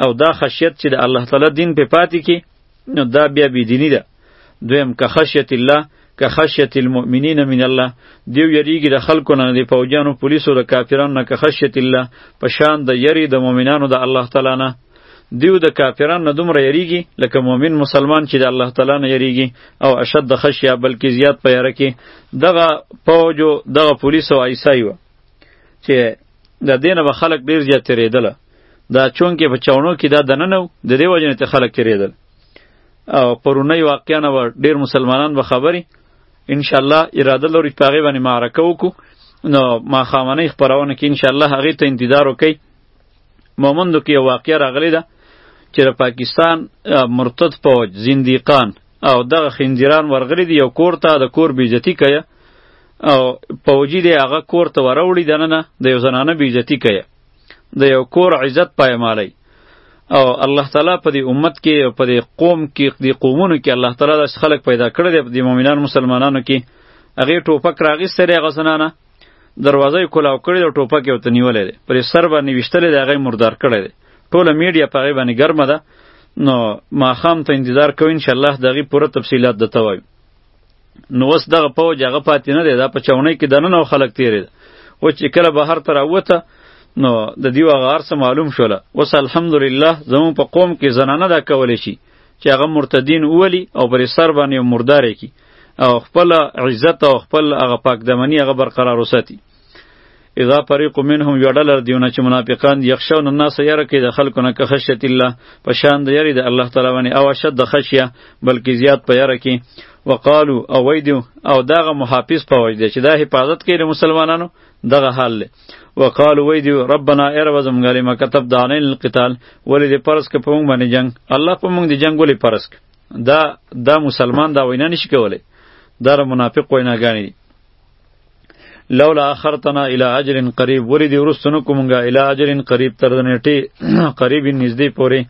او دا خشیت چې د الله تعالی دین په پاتې کې نو دا بیا بيدینی ده دویم که خشیت الله که خشیت المؤمنین من الله دیو یریږي د خلکو نه د پوجانو پولیسو د کافرانو نه که خشیت الله په شان د یری د مؤمنانو د الله تعالی نه دیو د کافرانو نه دومره یریږي لکه مؤمن مسلمان چې د الله تعالی نه یریږي او اشد د خشیه بلکې زیات په یره کې دغه پوجو دغه پولیسو ایسای و چې د دینه به خلک ډیر زیات تیریدله دا چونکې په چاونو کې دا دننه د دې وجه نه ته خلک تیرېدل او پرونی واقعا نه ډیر مسلمانان به خبري ان شاء الله اراده لري په هغه باندې معرکه وکړو نو ما خامنه خبرونه کې ان شاء الله هغه ته انتظار وکړي مومندو کې واقعا راغلی ده چې د پاکستان مرتد فوج زنديقان او دغه خنجران ورغلي دي یو کور ته د کور بیزتی کوي او پوجي دی هغه کور ته وروړي دنه د یو زنانه بیزتی کوي د یو کور عزت پایمالی او الله تعالی په دې امت کې او په دې قوم کې دې قومونو کې الله تعالی داسې خلک پیدا کړی دی د مؤمنانو مسلمانانو کې هغې ټوپک راغیستی دی هغه زنانه دروازه یې کلاو کړې ده او ټوپک یې ورته نیولی دی پرې سر باندې ویشتلی دی هغه یې مردار کړی دی ټوله میډیا په هغې باندې ګرمه ده نو ماښام ته انتظار کوو انشاءالله د هغې پوره تفصیلات درته وایو نو اوس دغه پوج هغه پاتې نه دی دا په چاونۍ کې دننه او خلک تیرې او چې کله بهر ته راووته نو د دیو هغه هر څه معلوم شوله اوس الحمدلله زمون په قوم کې زنانه دا کولی شي چې هغه مرتدین اولی او پر سر باندې مردارې کی او خپل عزت او خپل هغه پاک دمنی هغه برقرار وساتي اذا فريق منهم يدلر دیونه چې منافقان یخشون الناس یره کې د خلکو نه خشیت الله په شان د یری د الله تعالی باندې او شد د خشیه بلکې زیات په یره کې وقالو او ویدو او دغه محافظ په وجه چې دا حفاظت کوي مسلمانانو دغه حال له وقالو ویدو ربنا ایر وزم غلی ما كتب دانه القتال ولې د پرس کې په موږ باندې جنگ الله په موږ د جنگ ولې پرس دا دا مسلمان دا وینا نشي کولای دا منافق وینا غانی لولا اخرتنا الى اجر قریب ولی دی ورستنو کومګه الى اجر قریب تر نیټه قریب نږدې پوري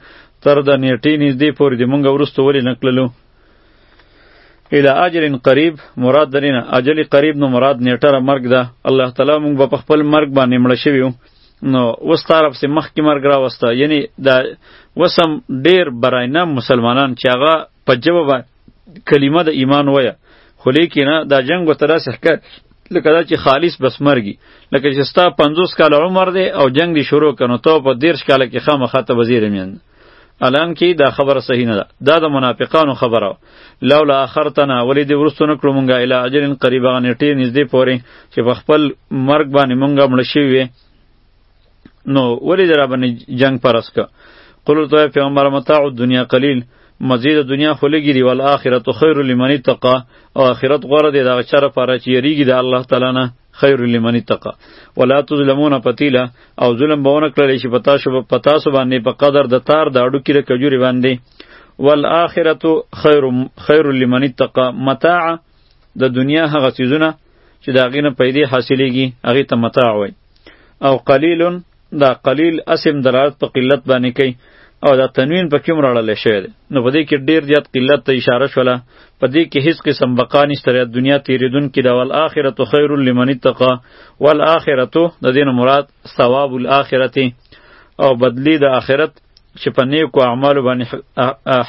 تر د نیټه نږدې پوري دی مونږ ورستو ولی نکللو الى اجر قریب مراد درینه اجل قریب نو مراد نیټه را مرګ ده الله تعالی مونږ په خپل مرګ باندې مړ شویو نو وستارب سه مخ کی مرګ را وسته یعنی دا وسم ډیر براینه مسلمانان چې هغه په جواب کلمه د ایمان وایه خو لیکنه دا جنگ ورته داسې ښکار لکه دا چې خالص بس مرګي لکه چې ستا پنځوس کاله عمر دی او جنگ دی شروع کنو ته په دېرش کاله کې خامخا ته وزیر میند الان کې دا خبره صحیح نه ده دا د منافقانو خبره لولا اخرتنا ولې دې ورستو نه کړو مونږه اله اجرن قریبا نیټې نږدې پورې چې په خپل مرګ باندې مونږه مړ شوي نو ولی در باندې جنگ پرس ک قل تو پیغمبر متاع دنیا قلیل مزید دنیا خو لګی دی ول اخرت خیر لمن تقا او اخرت غره دی دا چر پاره چې یریږي د الله تعالی نه خیر لمن تقا ولا تظلمون پتیلا او ظلم بهونه کړل شي پتا شو پتا سو باندې په قدر د تار د اډو کې د کجوري باندې والآخرت خیر خیر لمن اتقى متاع د دنیا هغه چیزونه چې دا غینه پیدا حاصلېږي هغه ته متاع وای او قلیل دا قلیل اسم دلالت په قلت باندې کوي او دا تنوین په کوم راړل شوی دی نو په دې کې ډیر زیات قلت ته اشاره شوله په دې کې هیڅ قسم بقا نشته د دنیا تیریدون کې دا والآخرت خیر لمن اتقا والآخرت د دین مراد ثواب الاخرت او بدلی د آخرت چې په نیکو اعمالو باندې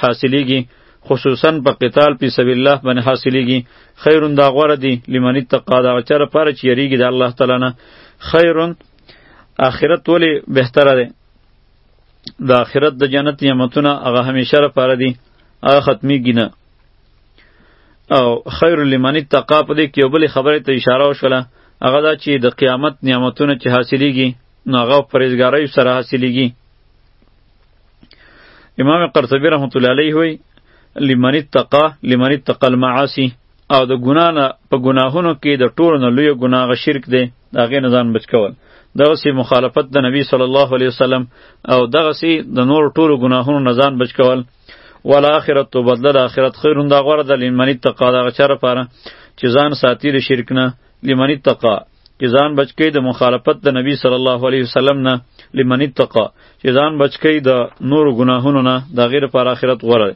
حاصلیږي خصوصا په قتال په سبیل الله باندې حاصلېږي خیرون دا غوره دی لمن اتقا دا چر پر چې یریږي د الله تعالی نه خیرون آخرت ولی بهتره ده د آخرت د جنت نعمتونه هغه همیشه لپاره دي هغه ختمیږي نه او خیر لمن اتقا په دې کې یو بلې خبرې ته اشاره وشوله هغه دا چې د قیامت نعمتونه چې حاصلیږي نو هغه پرهیزګارۍ سره حاصلیږي امام قرطبی رحمت الله علیه وی لمن اتقا لمن اتقا المعاصی او د ګنا نه په ګناهونو کې د ټولو نه لوی ګناه غ شرک دی دا غي نه ځان بچ کول دغه سی مخالفت د نبی صلی الله علیه وسلم او دغه سی د نور ټولو ګناهونو نه ځان بچ کول ول اخرت تو بدل اخرت خیرون دا غره د لمن اتقا دا غچره پاره چې ځان ساتي د شرک نه لمن اتقا چې ځان بچ کړي د مخالفت د نبی صلی الله علیه وسلم نه لمن اتقا چې ځان بچ کړي د نورو ګناهونو نه د غیر پر آخرت غوره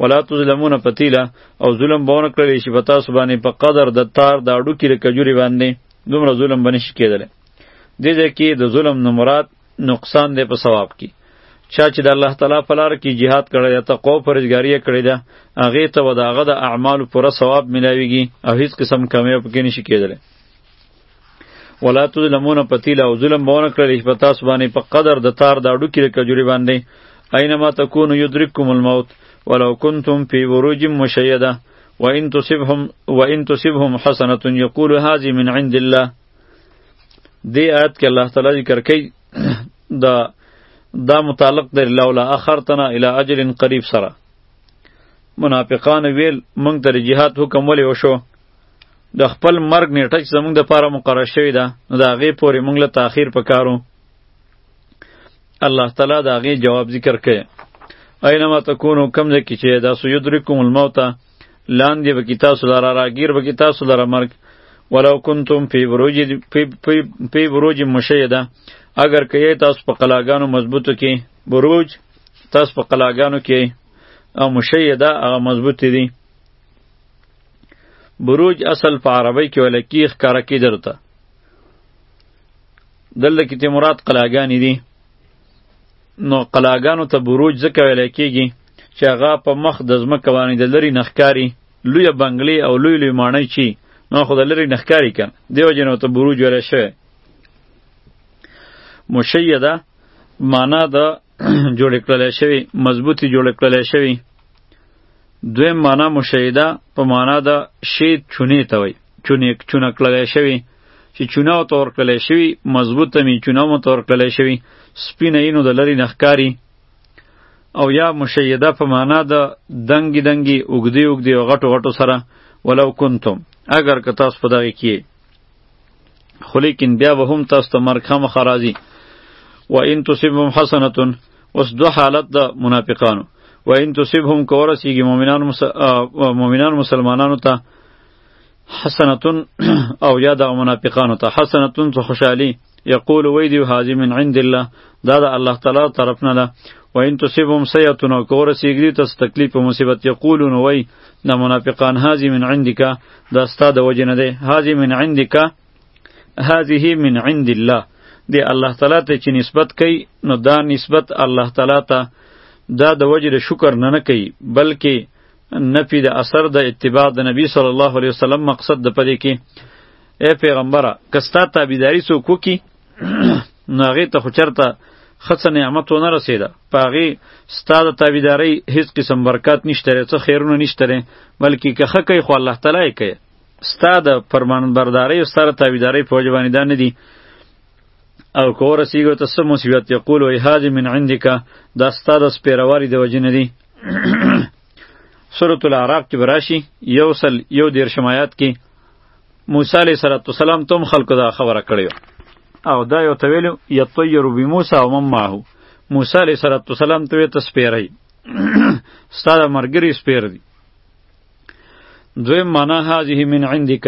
ولا تظلمون فتیلا او ظلم بونه کړی شي په تاسو باندې په قدر د تار د اډو کې د کجوري باندې دومره ظلم بنش کېدل دې ځکه د ظلم نه مراد نقصان دی په ثواب کې چا چې د الله تعالی په لار کې jihad کړی دی تقوا پرهیزګاری کړی ده هغه ته و داغه د اعمالو پوره ثواب ملاویږي او هیڅ قسم کمی په کې نشي کېدلی ولا تظلمون پتیلا او ظلم بونه کړی چې په تاسو باندې په قدر د تار د اډو کې کجوري باندې اينما تکونو یدرککم الموت ولو کنتم فی بروج مشیده وان تصبهم وان تصبهم حسنه یقول هذه من عند الله دی آیت کې الله تعالی ذکر کوي دا دا متعلق دی لولا اخرتنا الی اجل قریب سره منافقان ویل مونږ ته جهاد حکم ولې وشو د خپل مرګ نیټه چې زمونږ د پاره مقرره شوې ده نو د هغې پورې مونږ له تاخیر په کارو الله تعالی د هغې جواب ذکر کوي اینما تکونو کم ځای کې چې دا سو یدرککم الموت لاندې به کتاب سره را راګیر به کتاب سره مرګ ولو کنتم فی بروج فی بروج مشیده اگر که تاسو په قلاګانو مضبوطو کې بروج تاسو په قلاګانو کې او مشیده هغه مضبوط دي بروج اصل په عربی کې ولکی ښکارا کې درته دلته کې مراد قلاګانی دي نو قلاګانو ته بروج ځکه ویل کېږي چې هغه په مخ د ځمکه باندې د لرې نه ښکاري لویه بنګلې او لوی لوی ماڼۍ چې نو خو د لرې نه ښکاري که دې وجې نه ورته بروج ویلی شوی مشیده معنا د جوړې کړلی شوي مضبوطې جوړې کړلی شوي دویم معنا مشیده په معنا د شید چونې ته وایي چونې چونه کړلی شوی چې چونه او تور کړلی شوی مضبوطه می چونه مو تور کړلی شوی سپینه یې نو د لرې نخکاری او یا مشیده په معنا د دنګي دنګي اوږدې اوږدې او غټو غټو سره ولو کنتم اگر که تاسو په دغه کې خو لیکن بیا به هم تاسو ته مرګ خامخا راځي و ان تصبهم حسنه اوس دو حالت د منافقانو و ان تصبهم که ورسیږي مؤمنان مسلمانانو ته حسنتون او یا د منافقانو ته حسنتون څه خوشحالي یقول وی دی هاذی من عند الله دا د الله تعالی طرف نه ده و ان تصيبهم سیئه نو کور سیګری ته تکلیف او مصیبت یقولون وی د منافقان هاذی من عندک دا ستا د وجه نه ده هاذی من عندک هذه من عند الله دی الله تعالی ته چې نسبت کوي نو دا نسبت الله تعالی ته دا د وجه د شکر نه نه کوي بلکې نفی د اثر د اتباع د نبی صلی الله علیه وسلم مقصد د پدې کې اے پیغمبره کستا تابعداري څوک وکي نو هغې ته خو چرته خڅه نعمت ونه رسیده پاغي ستا د تابعداري هیڅ قسم برکات نشته څه خیرونه نشته بلکې که خه کوي خو الله تعالی یې کوي ستا د فرمانبرداري او ستا د تابعداري په وجه باندې دا نه دي او که ورسیږو ته څه مصیبت یقول وی هاذ من عندک دا ستا د سپیرواري د وجې نه دي سورۃ الاعراف کې براشي یو سل یو دیر شمایات کې موسی علیه السلام تم خلق دا خبره کړی او دا یو تویلو یطیر بموسی و من معه موسی علیه السلام ته ته سپیری ستاره مرګری سپیر دی دویم معنا هذه من عندک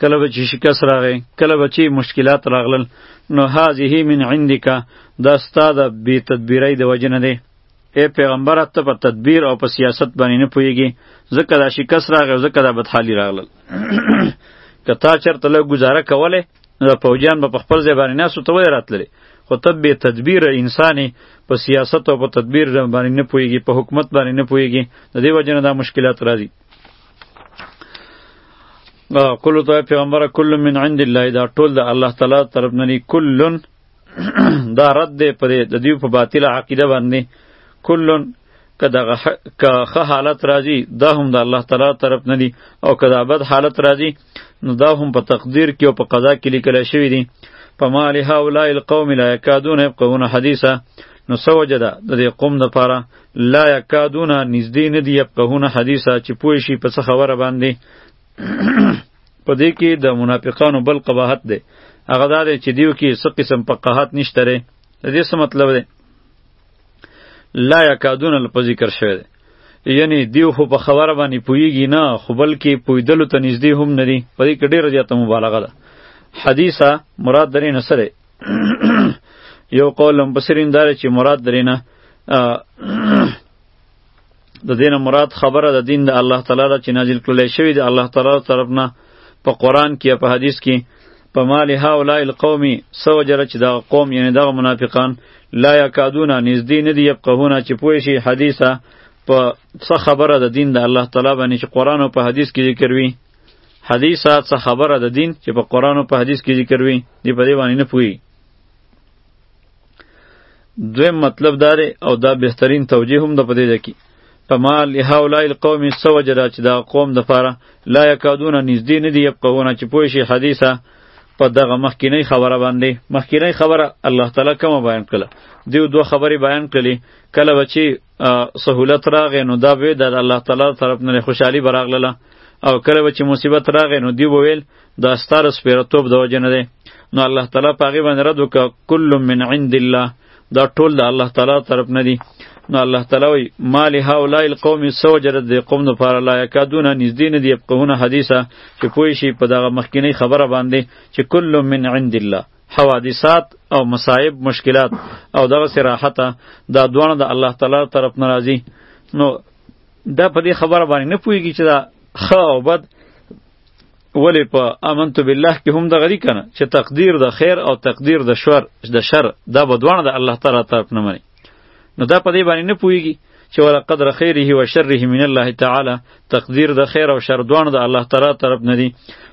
کله به چې شکست راغی کله به چې مشکلات راغلل نو هذه من عندک دا ستا د بې تدبیرۍ د وجې نه دی ای پیغمبره ته په تدبیر او په سیاست باندې نه پوهېږي ځکه دا شکست راغی او ځکه دا بدحالي راغلل که تا چېرته لږ ګزاره کولی نو دا پوجیان به په خپل ځای باندې ناسو ته ولې راتللی خو ته بې تدبیر انسانې په سیاست او په تدبیر باندې نه پوهېږي په حکومت باندې نه پوهېږي د دې وجې نه دا مشکلات راځي قل تو پیغمبر کل من عند الله دا ټول د الله تعالی طرف نه کلن دا رد دی په د دې په باطله عقیده باندې کلن که دغه که ښه حالت راځي دا هم د الله تعالی طرف نه دي او که دا بد حالت راځي نو دا هم په تقدیر کې او په قضا کې لیکل شوی دي فما لهؤلاء القوم لا یکادون یفقهون حدیثا نو څه وجه ده د دې قوم دپاره لا یکادونه نږدې نه دي یفقهونه حدیثه چې پوه شي په څه خبره باندې په دې کې د منافقانو بل قباحت دی هغه دا دی چې دیو کې څه قسم فقاهت نشته دی د دې څه مطلب دی لا یکادون په ذکر شوی یعنی دیو خو په خبره باندې پویږي نه خو بلکې پویدلو ته نږدې هم نه دي په دې کې ډېره زیاته مبالغه ده حدیثه مراد درې نه سره یو قول هم بسرین داره چې مراد درې نه د دین مراد خبره د دین د الله تعالی را چې نازل کړل شوی د الله تعالی طرف نه په قران کې په حدیث کې په مال هؤلاء القوم سو جره چې دا قوم یعنی دغه منافقان لا یکادون نږدې نه دی یفقهونه چې پوه شي حدیثه په څه خبره د دین د الله تعالی باندې چې قران او په حدیث کې ذکر وي حدیثه څه خبره د دین چې په قران او په حدیث کې ذکر وي دی په دې باندې نه پوي دویم مطلب داره او دا بهترین توجیه هم د پدې ده کی فما لهؤلاء القوم سوجدا چې دا قوم د پاره لا یکادون نږدې نه دی یبقونه چې پوه شي حدیثه په دغه مخکینی خبره باندې مخکینی خبره الله تعالی کوم بیان کړه دیو دوه خبرې بیان کړلې کله بچی سهولت راغې نو دا به د الله تعالی طرف نه خوشحالي براغله او کله چې مصیبت راغې نو دی وویل دا ستاره سپیرتوب د وجه نه دی نو الله تعالی په هغې باندې رد وکړه کل من عند الله دا ټول د الله تعالی طرف نه دی نو الله تعالی وی ما له هؤلاء القوم سوجرت د قوم نو پر لا یکادون نږدې نه دی قونه حدیثه چې پوه شي په دغه مخکینی خبره باندې چې کل من عند الله حوادثات او مصائب مشکلات او دغه سي راحت دا دوانه د الله تعالی طرف ناراضي نو دا په دې خبره باندې نه پوهیږي چې دا ښه او بد ولی په امنت بالله کې هم د غری کنه چې تقدیر د خیر او تقدیر د شر د شر دا به دوانه د الله تعالی طرف نه مني نو دا په دې باندې نه پوهیږي چې ولا قدر خیره و شره من الله تعالی تقدیر د خیر او شر دوانه د الله تعالی طرف نه دي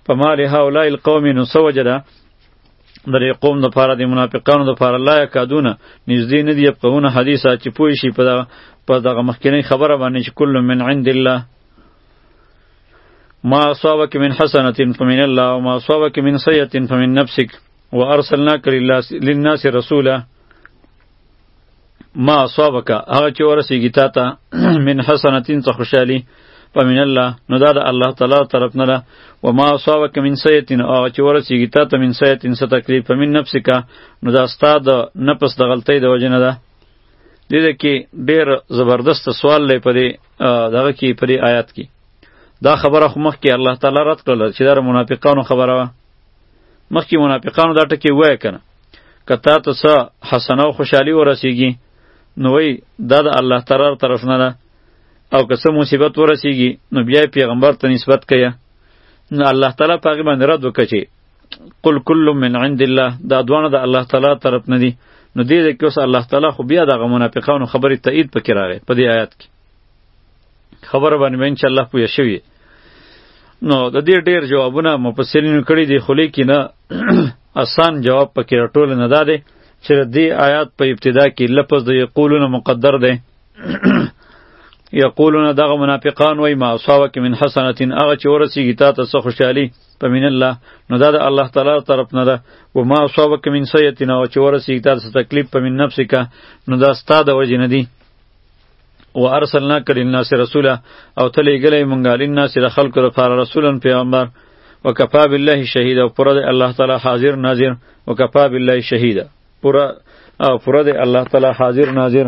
په مال هؤلاء القوم نو سوجدا درې قوم د پاره د منافقانو د پاره لا یکادونه نږدې نه دی یفقهونه حدیثه چې پوه شي په دغه په دغه مخکینی خبره باندې چې کل من عند الله ما اصابك من حسنه فمن الله وما اصابك من سيئه فمن نفسك وارسلناك للناس رسولا ما اصابک هغه چې ورسیږي تا ته من حسنتین څه خوشحالي په من الله نو دا د الله تعالی طرف نه ده و ما اصابک من سیئتین او هغه چې ورسیږي تا ته من سیئتین څه تکلیف په من نفسک نو دا ستا د نفس د غلطۍ د وجې نه ده دې ده کې ډېر زبردست سوال دی په دې دغه کې په دې آیات کې دا خبره خو مخکې الله تعالی رد کړله چې دا منافقانو خبره وه مخکې منافقانو دا ټکی وایه که نه که تا ته څه حسنه او خوشحالي ورسیږي نو وایي دا د الله تعالی طرف نه ده او که څه مصیبت ورسیږي نو بیا پیغمبر ته نسبت کوي نو الله تعالی په هغې باندې رد وکړه چې قل کل من عند الله دا دوانه د الله تعالی طرف نه دي نو دې ځای کې اوس الله تعالی خو بیا دغه منافقانو خبرې تایید پکې راغی په دې آیات کې خبر باندې به انشاءالله پوه شوي نو د دې ډېر جوابونه مفسرینو کړي دي خو لیکي نه اسان جواب پکې راټول نه دا دی چې د دې آیات په ابتدا کې لفظ د یقولونه مقدر دی یقولون دغه منافقان وای ما اصابک من حسنتین هغه چې ورسیږي تا ته څه خوشحالي په من الله نو دا د الله تعالی طرف نه ده و ما اصابک من سیئتین هغه چې ورسیږي تا ته تکلیف په من نفسک نو دا ستا د وجې نه دی و ارسلنا کل الناس رسولا او ته لېږلی مونږه للناس د خلکو لپاره رسولا پیغمبر وکفا بالله شهیدا او پوره دی الله تعالی حاضر ناظر وکفا بالله شهیدا پوره او پوره دی الله تعالی حاضر ناظر